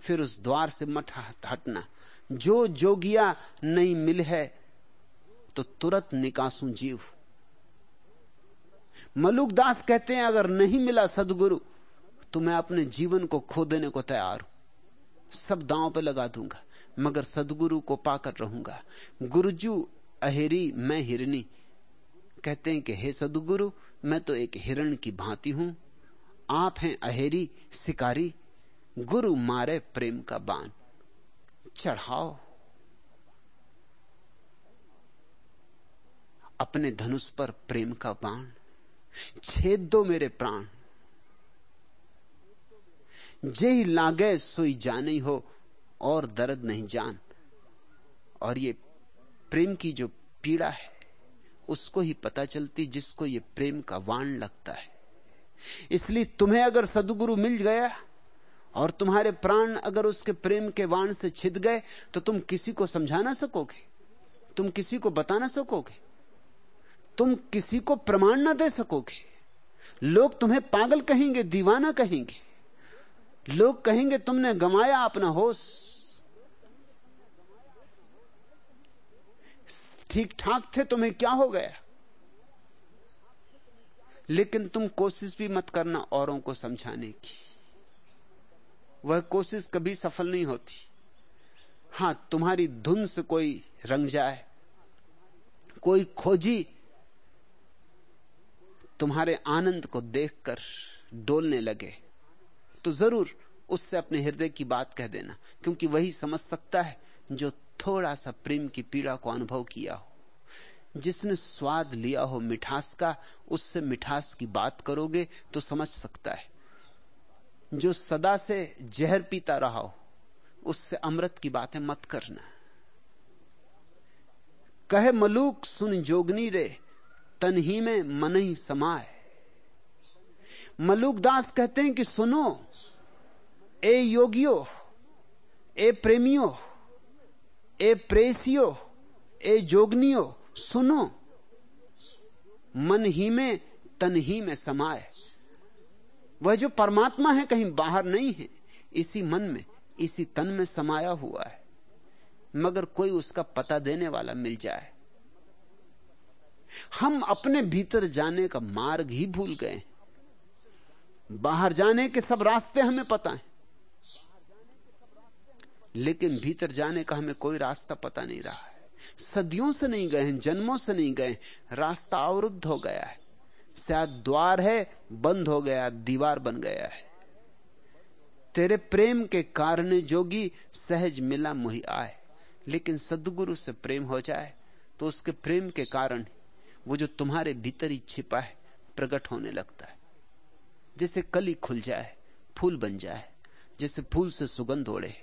फिर उस द्वार से मत हटना। जो जोगिया नहीं मिल है तो तुरंत निकासू जीव। मलुक दास कहते हैं, अगर नहीं मिला सदगुरु तो मैं अपने जीवन को खो देने को तैयार हूँ। सब दांव पे लगा दूँगा, मगर सदगुरु को पाकर रहूँगा। गुरुजू अहेरी, मैं हिरनी। कहते हैं कि, हे सदगुरु, मैं तो एक हिरण की भांति हूँ। आप हैं अहेरी, शिकारी, गुरु मारे प्रेम का बाण। चढ़ाओ। अपने धनुष पर प्रेम का बाण। छेद दो मेरे प्राण। जे ही लागे, सोई जाने हो, और दर्द नहीं जान। और ये प्रेम की जो पीड़ा है, उसको ही पता चलती, जिसको ये प्रेम का वाण लगता है। इसलिए तुम्हें अगर सदगुरु मिल गया, और तुम्हारे प्राण अगर उसके प्रेम के वाण से छिद गए तो तुम किसी को समझा ना सकोगे? तुम किसी को बता ना सकोगे? तुम किसी को प्रमाण ना दे सकोगे। लोग तुम्हें पागल कहेंगे, दीवाना कहेंगे। लोग कहेंगे, तुमने गमाया अपना होश। ठीक ठाक थे, तुम्हें क्या हो गया? लेकिन तुम कोशिश भी मत करना औरों को समझाने की। वह कोशिश कभी सफल नहीं होती। हाँ, तुम्हारी धुन से कोई रंग जाए, कोई खोजी तुम्हारे आनंद को देखकर डोलने लगे तो ज़रूर उससे अपने हृदय की बात कह देना, क्योंकि वही समझ सकता है जो थोड़ा सा प्रेम की पीड़ा को अनुभव किया हो। जिसने स्वाद लिया हो मिठास का, उससे मिठास की बात करोगे तो समझ सकता है। जो सदा से जहर पीता रहा हो, उससे अमृत की बातें मत करना। कहे मलूक सुन जोगनी रे तन ही में मन ही समाए मलूक दास कहते हैं कि सुनो, ए योगियो, ए प्रेमियो, ए प्रेसियो, ए जोगनियो, सुनो, मन ही में, तन ही में समाए वह जो परमात्मा है कहीं बाहर नहीं है, इसी मन में, इसी तन में समाया हुआ है। मगर कोई उसका पता देने वाला मिल जाए। हम अपने भीतर जाने का मार्ग ही भूल गए बाहर जाने के सब रास्ते हमें पता है। लेकिन भीतर जाने का हमें कोई रास्ता पता नहीं रहा है। सदियों से नहीं गए हैं, जन्मों से नहीं गए रास्ता अवरुद्ध हो गया है। शायद द्वार है, बंद हो गया, दीवार बन गया है। तेरे प्रेम के कारण जोगी सहज मिला मुहि आए। लेकिन सदगुरु से प्रेम हो जाए तो उसके प्रेम के कारण वो जो तुम्हारे भीतर ही छिपा है, प्रकट होने लगता है। जैसे कली खुल जाए, फूल बन जाए, जैसे फूल से सुगंध ओढ़े,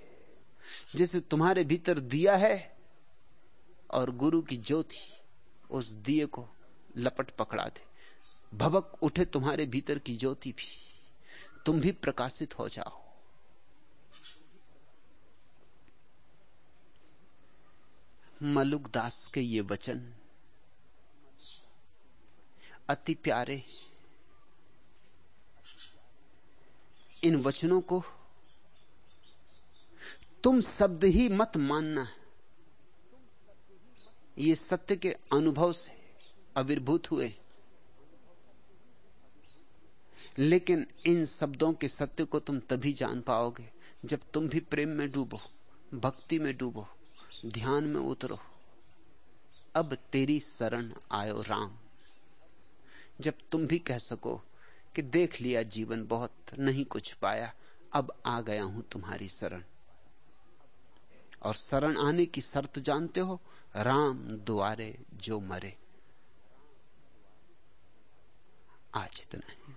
जैसे तुम्हारे भीतर दिया है और गुरु की ज्योति उस दिए को लपट पकड़ा दे। भबक उठे तुम्हारे भीतर की ज्योति भी, तुम भी प्रकाशित हो जाओ। मलुक दास के ये वचन अति प्यारे। इन वचनों को तुम शब्द ही मत मानना। ये सत्य के अनुभव से आविर्भूत हुए। लेकिन इन शब्दों के सत्य को तुम तभी जान पाओगे जब तुम भी प्रेम में डूबो, भक्ति में डूबो, ध्यान में उतरो। अब तेरी शरण आयो राम। जब तुम भी कह सको कि देख लिया जीवन बहुत नहीं कुछ पाया, अब आ गया हूँ तुम्हारी शरण। और शरण आने की शर्त जानते हो? राम द्वारे जो मरे। आज इतना ही।